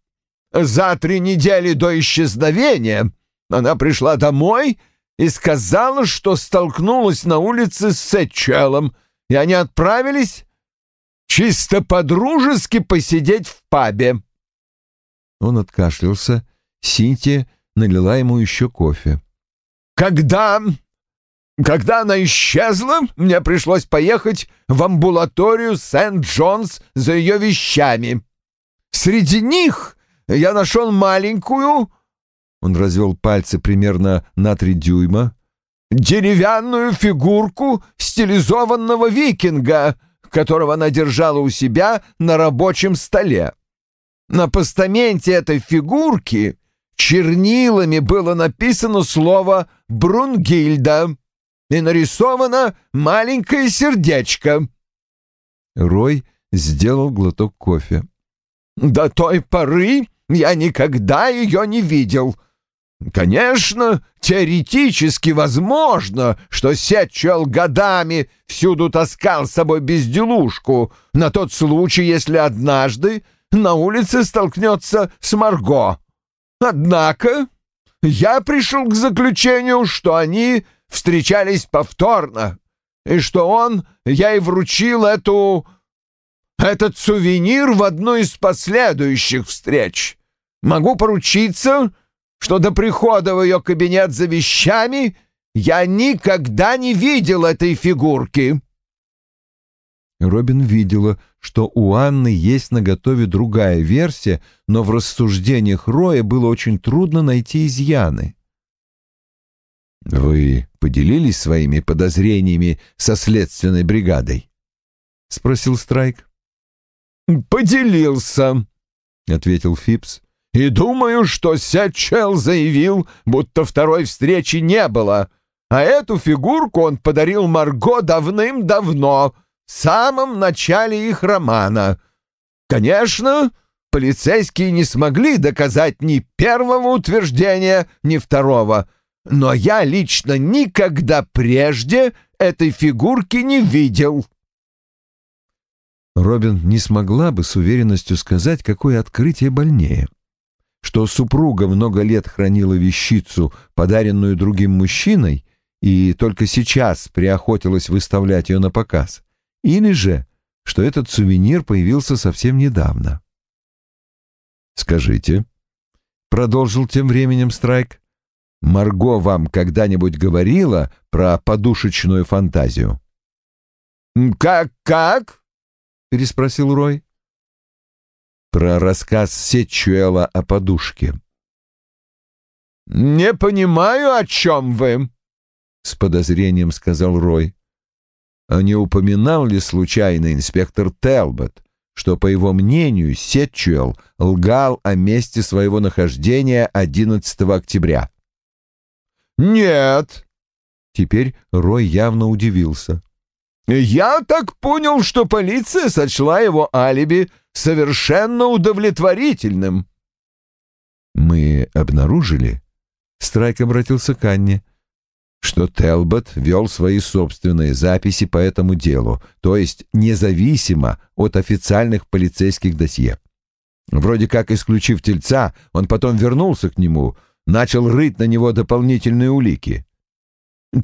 за три недели до исчезновения она пришла домой и сказала, что столкнулась на улице с Сетчелом, и они отправились чисто по-дружески посидеть в пабе. Он откашлялся. Синтия налила ему еще кофе. «Когда... когда она исчезла, мне пришлось поехать в амбулаторию Сент-Джонс за ее вещами». Среди них я нашел маленькую, он развел пальцы примерно на три дюйма, деревянную фигурку стилизованного викинга, которого она держала у себя на рабочем столе. На постаменте этой фигурки чернилами было написано слово «Брунгильда» и нарисовано маленькое сердечко. Рой сделал глоток кофе. До той поры я никогда ее не видел. Конечно, теоретически возможно, что Сетчел годами всюду таскал с собой безделушку на тот случай, если однажды на улице столкнется с Марго. Однако я пришел к заключению, что они встречались повторно, и что он ей вручил эту этот сувенир в одной из последующих встреч. Могу поручиться, что до прихода в ее кабинет за вещами я никогда не видел этой фигурки». Робин видела, что у Анны есть на готове другая версия, но в рассуждениях Роя было очень трудно найти изъяны. «Вы поделились своими подозрениями со следственной бригадой?» — спросил Страйк. «Поделился», — ответил Фипс. «И думаю, что Сячел заявил, будто второй встречи не было, а эту фигурку он подарил Марго давным-давно, в самом начале их романа. Конечно, полицейские не смогли доказать ни первого утверждения, ни второго, но я лично никогда прежде этой фигурки не видел». Робин не смогла бы с уверенностью сказать, какое открытие больнее. Что супруга много лет хранила вещицу, подаренную другим мужчиной, и только сейчас приохотилась выставлять ее на показ, или же, что этот сувенир появился совсем недавно. «Скажите», — продолжил тем временем Страйк, Марго вам когда-нибудь говорила про подушечную фантазию? «Как, как?» — переспросил Рой. «Про рассказ Сетчуэла о подушке». «Не понимаю, о чем вы», — с подозрением сказал Рой. А не упоминал ли случайно инспектор Телбот, что, по его мнению, Сетчуэлл лгал о месте своего нахождения 11 октября? «Нет». Теперь Рой явно удивился. «Я так понял, что полиция сочла его алиби совершенно удовлетворительным». «Мы обнаружили?» Страйк обратился к Анне что Телбот вел свои собственные записи по этому делу, то есть независимо от официальных полицейских досье. Вроде как исключив тельца, он потом вернулся к нему, начал рыть на него дополнительные улики.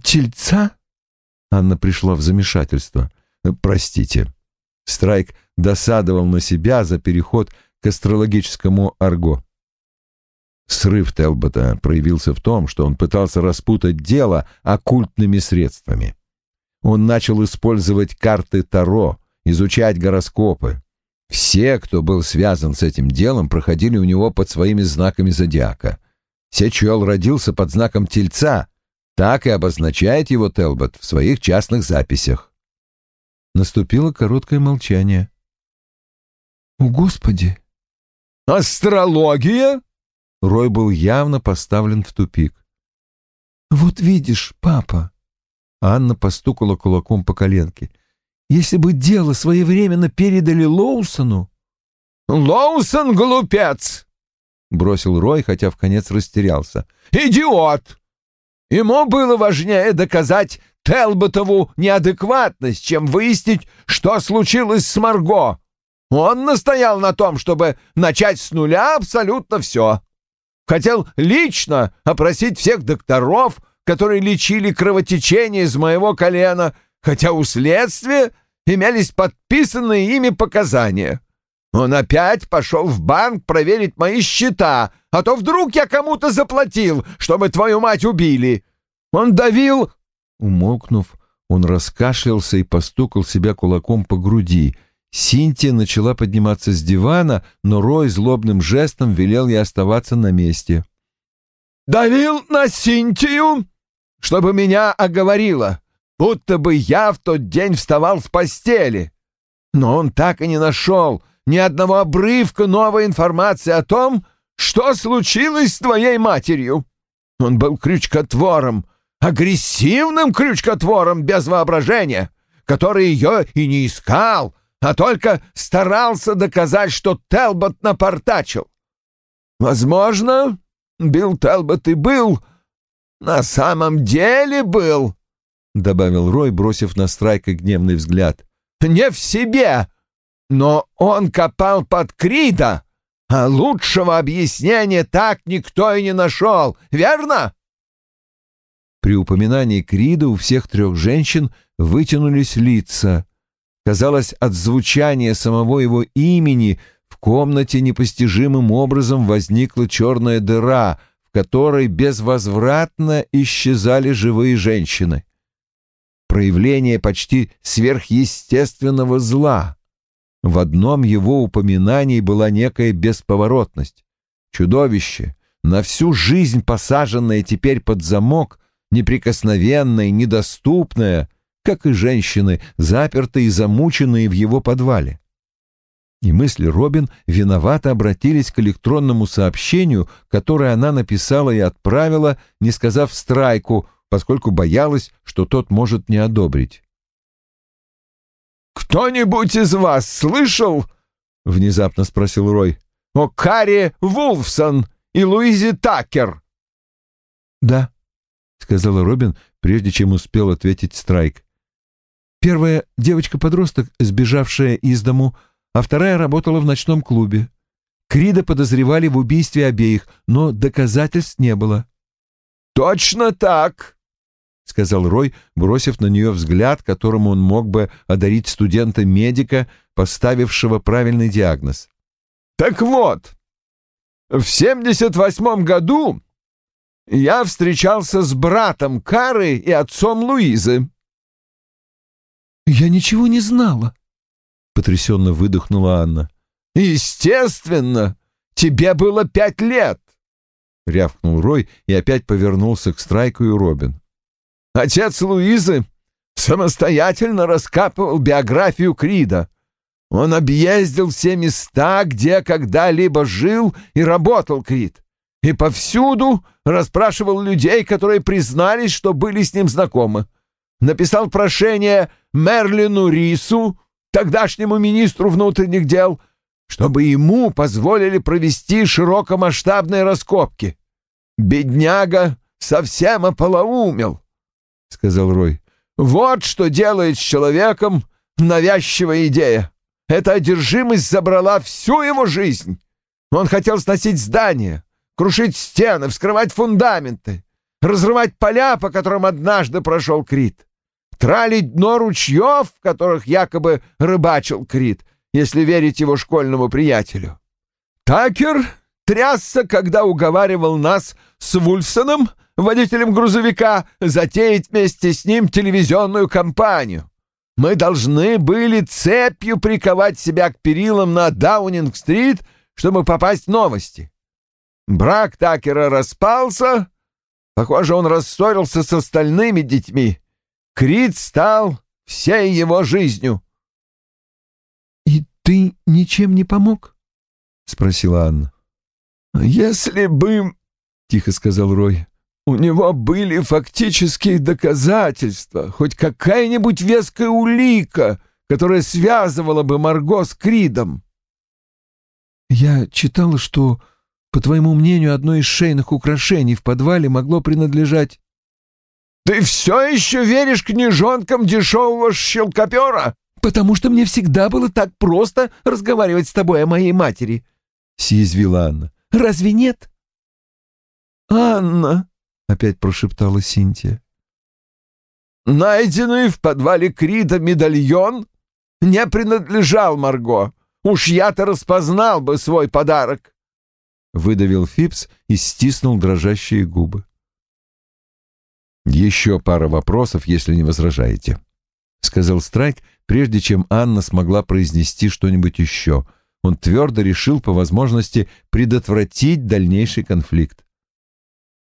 «Тельца?» Анна пришла в замешательство. «Простите». Страйк досадовал на себя за переход к астрологическому арго. Срыв Телбота проявился в том, что он пытался распутать дело оккультными средствами. Он начал использовать карты Таро, изучать гороскопы. Все, кто был связан с этим делом, проходили у него под своими знаками зодиака. Сечуэл родился под знаком Тельца, так и обозначает его Телбот в своих частных записях. Наступило короткое молчание. «О, Господи!» «Астрология?» Рой был явно поставлен в тупик. «Вот видишь, папа!» Анна постукала кулаком по коленке. «Если бы дело своевременно передали Лоусону...» «Лоусон — глупец!» — бросил Рой, хотя в конец растерялся. «Идиот! Ему было важнее доказать Телботову неадекватность, чем выяснить, что случилось с Марго. Он настоял на том, чтобы начать с нуля абсолютно все. Хотел лично опросить всех докторов, которые лечили кровотечение из моего колена, хотя у следствия имелись подписанные ими показания. Он опять пошел в банк проверить мои счета, а то вдруг я кому-то заплатил, чтобы твою мать убили. Он давил...» Умолкнув, он раскашлялся и постукал себя кулаком по груди. Синтия начала подниматься с дивана, но Рой злобным жестом велел ей оставаться на месте. «Давил на Синтию, чтобы меня оговорила, будто бы я в тот день вставал с постели. Но он так и не нашел ни одного обрывка новой информации о том, что случилось с твоей матерью. Он был крючкотвором, агрессивным крючкотвором без воображения, который ее и не искал, а только старался доказать, что Телбот напортачил. Возможно, Билл Телбот и был, на самом деле был, — добавил Рой, бросив на Страйка гневный взгляд. Не в себе, но он копал под Крида, а лучшего объяснения так никто и не нашел, верно? При упоминании Крида у всех трех женщин вытянулись лица — Казалось, от звучания самого его имени в комнате непостижимым образом возникла черная дыра, в которой безвозвратно исчезали живые женщины. Проявление почти сверхъестественного зла. В одном его упоминании была некая бесповоротность. Чудовище, на всю жизнь посаженное теперь под замок, неприкосновенное, недоступное — как и женщины, запертые и замученные в его подвале. И мысли Робин виновато обратились к электронному сообщению, которое она написала и отправила, не сказав страйку, поскольку боялась, что тот может не одобрить. «Кто-нибудь из вас слышал?» — внезапно спросил Рой. «О Каре Вулфсон и Луизе Такер?» «Да», — сказала Робин, прежде чем успел ответить Страйк. Первая — девочка-подросток, сбежавшая из дому, а вторая работала в ночном клубе. Крида подозревали в убийстве обеих, но доказательств не было. «Точно так!» — сказал Рой, бросив на нее взгляд, которым он мог бы одарить студента-медика, поставившего правильный диагноз. «Так вот, в 78 году я встречался с братом Кары и отцом Луизы». «Я ничего не знала», — потрясенно выдохнула Анна. «Естественно! Тебе было пять лет!» — рявкнул Рой и опять повернулся к Страйку и Робин. «Отец Луизы самостоятельно раскапывал биографию Крида. Он объездил все места, где когда-либо жил и работал Крид, и повсюду расспрашивал людей, которые признались, что были с ним знакомы. Написал прошение Мерлину Рису, тогдашнему министру внутренних дел, чтобы ему позволили провести широкомасштабные раскопки. Бедняга совсем ополоумел, — сказал Рой. Вот что делает с человеком навязчивая идея. Эта одержимость забрала всю его жизнь. Он хотел сносить здания, крушить стены, вскрывать фундаменты, разрывать поля, по которым однажды прошел Крит, тралить дно ручьев, в которых якобы рыбачил Крит, если верить его школьному приятелю. Такер трясся, когда уговаривал нас с Вульфсоном, водителем грузовика, затеять вместе с ним телевизионную кампанию. Мы должны были цепью приковать себя к перилам на Даунинг-стрит, чтобы попасть в новости. Брак Такера распался. Похоже, он рассорился с остальными детьми. Крит стал всей его жизнью. «И ты ничем не помог?» — спросила Анна. «Если бы...» — тихо сказал Рой. У него были фактические доказательства, хоть какая-нибудь веская улика, которая связывала бы Марго с Кридом. Я читала, что, по твоему мнению, одно из шейных украшений в подвале могло принадлежать... Ты все еще веришь книжонкам дешевого щелкопера? Потому что мне всегда было так просто разговаривать с тобой о моей матери, — съязвила Анна. Разве нет? Анна, — опять прошептала Синтия. «Найденный в подвале Крида медальон не принадлежал Марго. Уж я-то распознал бы свой подарок!» Выдавил Фипс и стиснул дрожащие губы. «Еще пара вопросов, если не возражаете», — сказал Страйк, прежде чем Анна смогла произнести что-нибудь еще. Он твердо решил по возможности предотвратить дальнейший конфликт.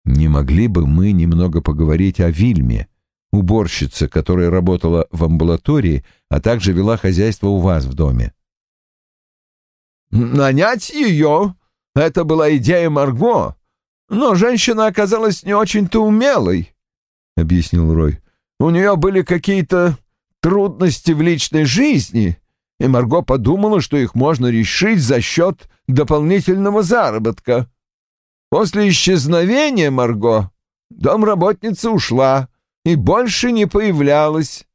Не могли бы мы немного поговорить о Вильме, уборщице, которая работала в амбулатории, а также вела хозяйство у вас в доме? Нанять ее — это была идея Марго, но женщина оказалась не очень-то умелой, — объяснил Рой. У нее были какие-то трудности в личной жизни, и Марго подумала, что их можно решить за счет дополнительного заработка. После исчезновения Марго домработница ушла и больше не появлялась.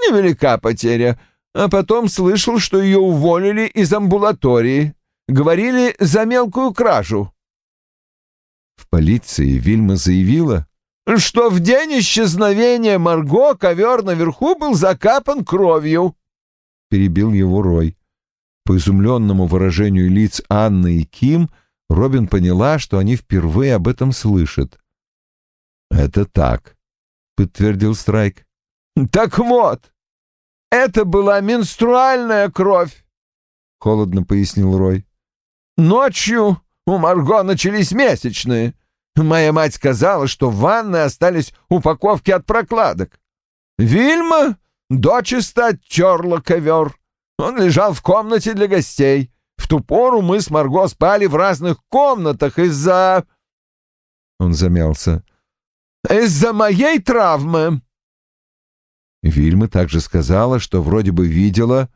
Невелика потеря. А потом слышал, что ее уволили из амбулатории. Говорили за мелкую кражу. В полиции Вильма заявила, что в день исчезновения Марго ковер наверху был закапан кровью. Перебил его Рой. По изумленному выражению лиц Анны и Ким — Робин поняла, что они впервые об этом слышат. «Это так», — подтвердил Страйк. «Так вот, это была менструальная кровь», — холодно пояснил Рой. «Ночью у Марго начались месячные. Моя мать сказала, что в ванной остались упаковки от прокладок. Вильма дочисто оттерла ковер. Он лежал в комнате для гостей. В ту пору мы с Марго спали в разных комнатах из-за...» Он замялся. «Из-за моей травмы». Вильма также сказала, что вроде бы видела...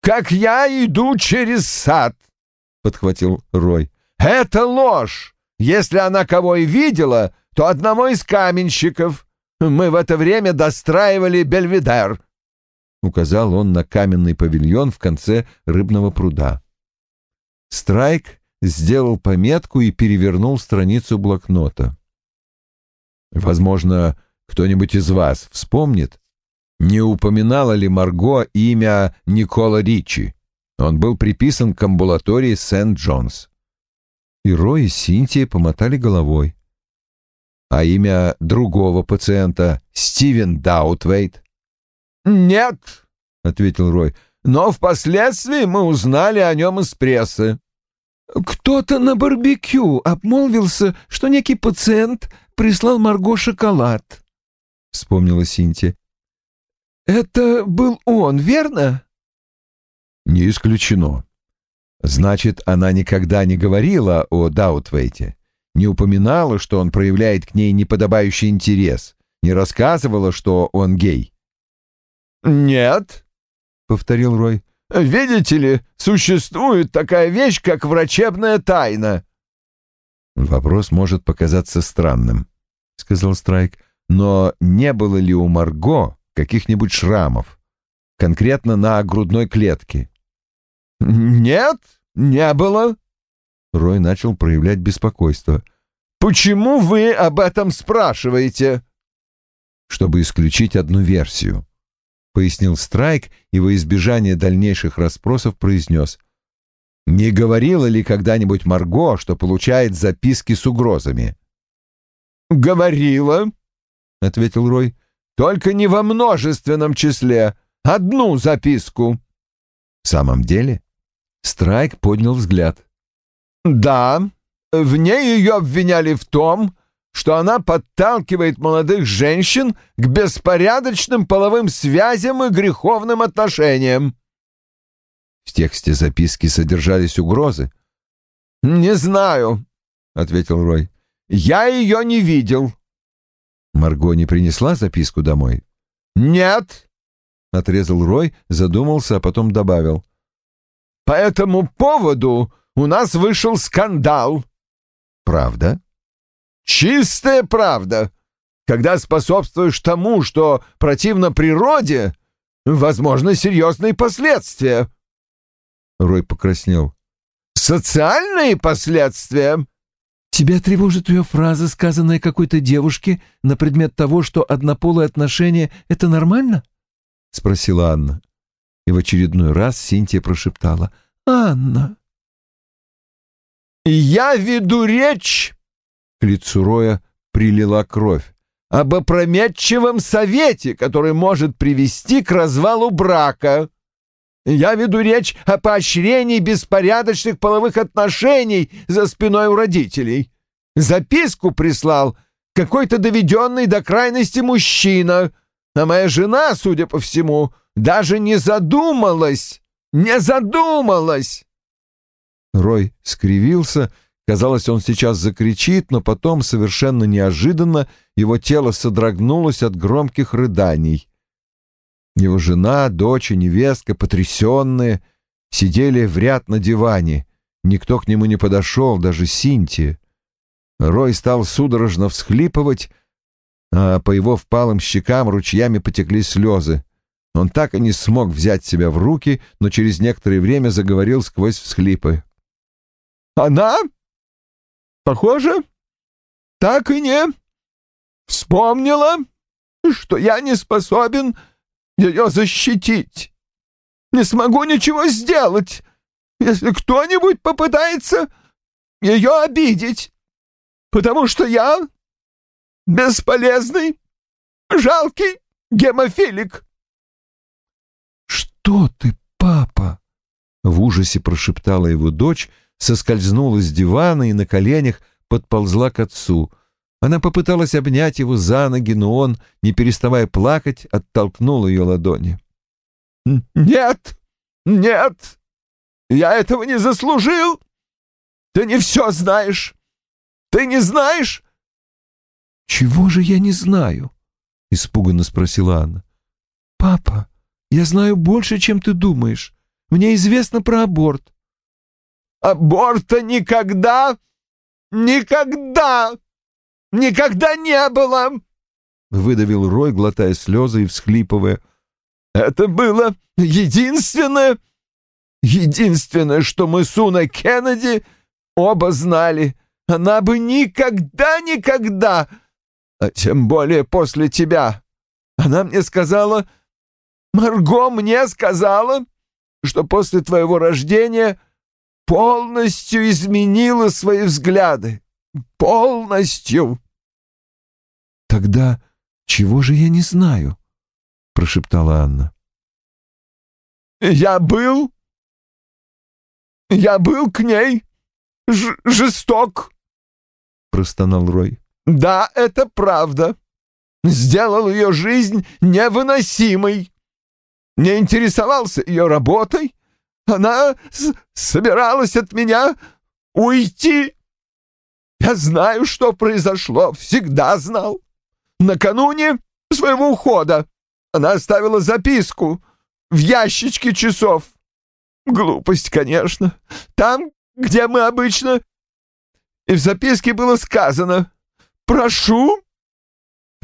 «Как я иду через сад», — подхватил Рой. «Это ложь! Если она кого и видела, то одному из каменщиков. Мы в это время достраивали Бельведер», — указал он на каменный павильон в конце рыбного пруда. Страйк сделал пометку и перевернул страницу блокнота. «Возможно, кто-нибудь из вас вспомнит, не упоминала ли Марго имя Никола Ричи? Он был приписан к амбулатории Сент-Джонс». И Рой и Синтия помотали головой. А имя другого пациента — Стивен Даутвейт? «Нет», — ответил Рой, — «но впоследствии мы узнали о нем из прессы». «Кто-то на барбекю обмолвился, что некий пациент прислал Марго шоколад», — вспомнила Синтия. «Это был он, верно?» «Не исключено. Значит, она никогда не говорила о Даутвейте, не упоминала, что он проявляет к ней неподобающий интерес, не рассказывала, что он гей». «Нет», — повторил Рой. «Видите ли, существует такая вещь, как врачебная тайна». «Вопрос может показаться странным», — сказал Страйк, «но не было ли у Марго каких-нибудь шрамов, конкретно на грудной клетке?» «Нет, не было». Рой начал проявлять беспокойство. «Почему вы об этом спрашиваете?» «Чтобы исключить одну версию», — пояснил Страйк и во избежание дальнейших расспросов произнес. «Не говорила ли когда-нибудь Марго, что получает записки с угрозами?» «Говорила», — ответил Рой, — «только не во множественном числе. Одну записку». «В самом деле?» Страйк поднял взгляд. «Да, в ней ее обвиняли в том, что она подталкивает молодых женщин к беспорядочным половым связям и греховным отношениям». В тексте записки содержались угрозы. «Не знаю», — ответил Рой. «Я ее не видел». Марго не принесла записку домой? «Нет», — отрезал Рой, задумался, а потом добавил. По этому поводу у нас вышел скандал. Правда? Чистая правда. Когда способствуешь тому, что противно природе, возможны серьезные последствия. Рой покраснел. Социальные последствия. Тебя тревожит ее фраза, сказанная какой-то девушке на предмет того, что однополые отношения — это нормально? — спросила Анна. И в очередной раз Синтия прошептала «Анна». «Я веду речь!» К лицу Роя прилила кровь. «Об опрометчивом совете, который может привести к развалу брака. Я веду речь о поощрении беспорядочных половых отношений за спиной у родителей. Записку прислал какой-то доведенный до крайности мужчина, а моя жена, судя по всему, даже не задумалась! Не задумалась!» Рой скривился. Казалось, он сейчас закричит, но потом, совершенно неожиданно, его тело содрогнулось от громких рыданий. Его жена, дочь и невестка, потрясенные, сидели в ряд на диване. Никто к нему не подошел, даже Синтия. Рой стал судорожно всхлипывать, а по его впалым щекам ручьями потекли слезы. Он так и не смог взять себя в руки, но через некоторое время заговорил сквозь всхлипы. «Она? Похоже, так и не вспомнила, что я не способен ее защитить. Не смогу ничего сделать, если кто-нибудь попытается ее обидеть, потому что я бесполезный, жалкий гемофилик. «Что ты, папа?» — в ужасе прошептала его дочь, соскользнула с дивана и на коленях подползла к отцу. Она попыталась обнять его за ноги, но он, не переставая плакать, оттолкнул ее ладони. «Нет! Нет! Я этого не заслужил! Ты не все знаешь! Ты не знаешь!» «Чего же я не знаю?» — испуганно спросила Анна. «Папа, я знаю больше, чем ты думаешь. Мне известно про аборт». «Аборта никогда, никогда, никогда не было!» Выдавил Рой, глотая слезы и всхлипывая. «Это было единственное, единственное, что мы с Уной Кеннеди оба знали. Она бы никогда, никогда, а тем более после тебя. Она мне сказала, Марго мне сказала, что после твоего рождения полностью изменила свои взгляды. Полностью. Тогда чего же я не знаю? прошептала Анна. Я был... Я был к ней ж жесток, простонал Рой. Да, это правда. Сделал ее жизнь невыносимой. Не интересовался ее работой. Она собиралась от меня уйти. Я знаю, что произошло, всегда знал. Накануне своего ухода она оставила записку в ящичке часов. Глупость, конечно. Там, где мы обычно... И в записке было сказано «Прошу,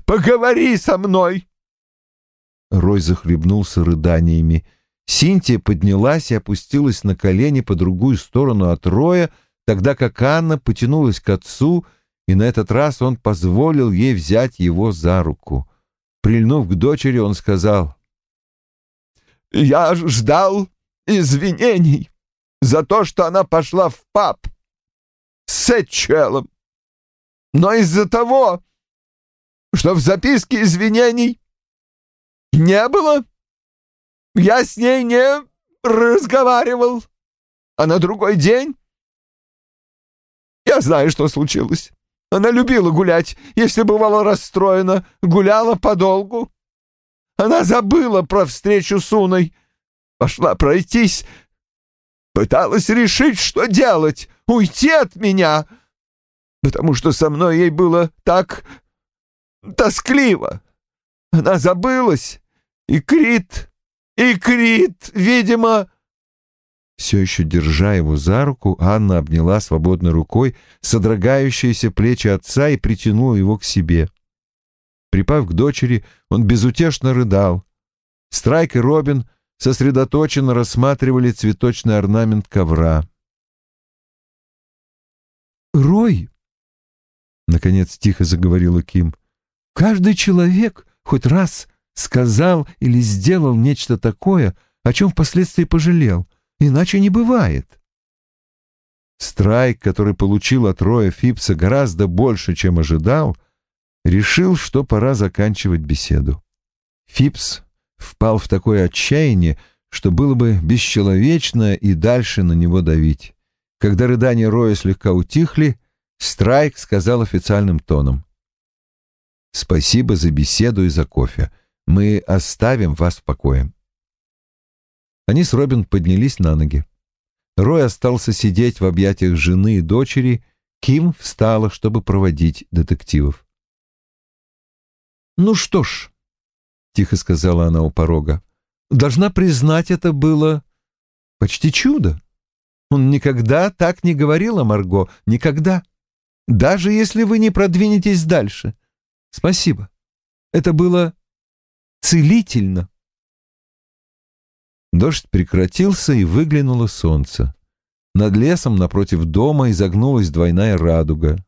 поговори со мной». Рой захлебнулся рыданиями. Синтия поднялась и опустилась на колени по другую сторону от Роя, тогда как Анна потянулась к отцу, и на этот раз он позволил ей взять его за руку. Прильнув к дочери, он сказал, «Я ждал извинений за то, что она пошла в паб с Этчелом. Но из-за того, что в записке извинений не было, я с ней не разговаривал. А на другой день я знаю, что случилось. Она любила гулять, если бывала расстроена, гуляла подолгу. Она забыла про встречу с Уной, пошла пройтись, пыталась решить, что делать, уйти от меня, потому что со мной ей было так тоскливо. Она забылась, и Крит, и Крит, видимо, все еще держа его за руку, Анна обняла свободной рукой содрогающиеся плечи отца и притянула его к себе. Припав к дочери, он безутешно рыдал. Страйк и Робин сосредоточенно рассматривали цветочный орнамент ковра. «Рой!» — наконец тихо заговорила Ким. «Каждый человек хоть раз сказал или сделал нечто такое, о чем впоследствии пожалел. Иначе не бывает. Страйк, который получил от Роя Фипса гораздо больше, чем ожидал, решил, что пора заканчивать беседу. Фипс впал в такое отчаяние, что было бы бесчеловечно и дальше на него давить. Когда рыдания Роя слегка утихли, Страйк сказал официальным тоном. «Спасибо за беседу и за кофе. Мы оставим вас в покое». Они с Робин поднялись на ноги. Рой остался сидеть в объятиях жены и дочери, Ким встала, чтобы проводить детективов. «Ну что ж», — тихо сказала она у порога, — «должна признать, это было почти чудо. Он никогда так не говорил о Марго, никогда. Даже если вы не продвинетесь дальше. Спасибо. Это было целительно». Дождь прекратился, и выглянуло солнце. Над лесом напротив дома изогнулась двойная радуга.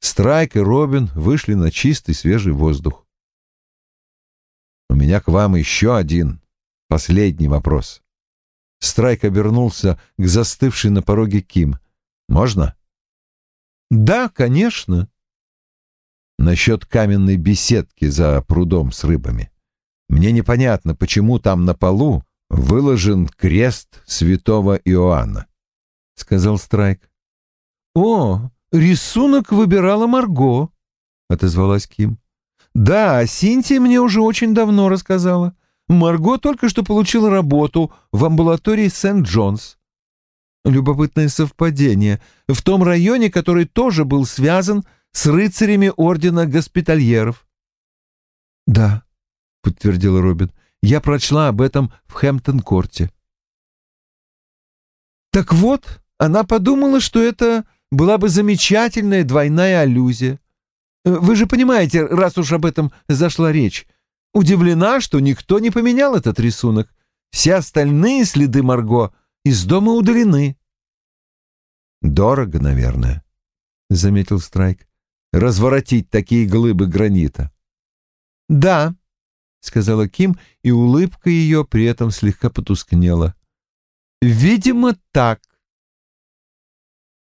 Страйк и Робин вышли на чистый свежий воздух. «У меня к вам еще один, последний вопрос». Страйк обернулся к застывшей на пороге Ким. «Можно?» «Да, конечно». «Насчет каменной беседки за прудом с рыбами. Мне непонятно, почему там на полу выложен крест святого Иоанна, — сказал Страйк. — О, рисунок выбирала Марго, — отозвалась Ким. — Да, Синтия мне уже очень давно рассказала. Марго только что получила работу в амбулатории Сент-Джонс. Любопытное совпадение. В том районе, который тоже был связан с рыцарями ордена госпитальеров. — Да, — подтвердил Робин, — я прочла об этом в Хэмптон-корте. Так вот, она подумала, что это была бы замечательная двойная аллюзия. Вы же понимаете, раз уж об этом зашла речь, удивлена, что никто не поменял этот рисунок. Все остальные следы Марго из дома удалены. «Дорого, наверное», — заметил Страйк, — «разворотить такие глыбы гранита». «Да», сказала Ким, и улыбка ее при этом слегка потускнела. «Видимо, так».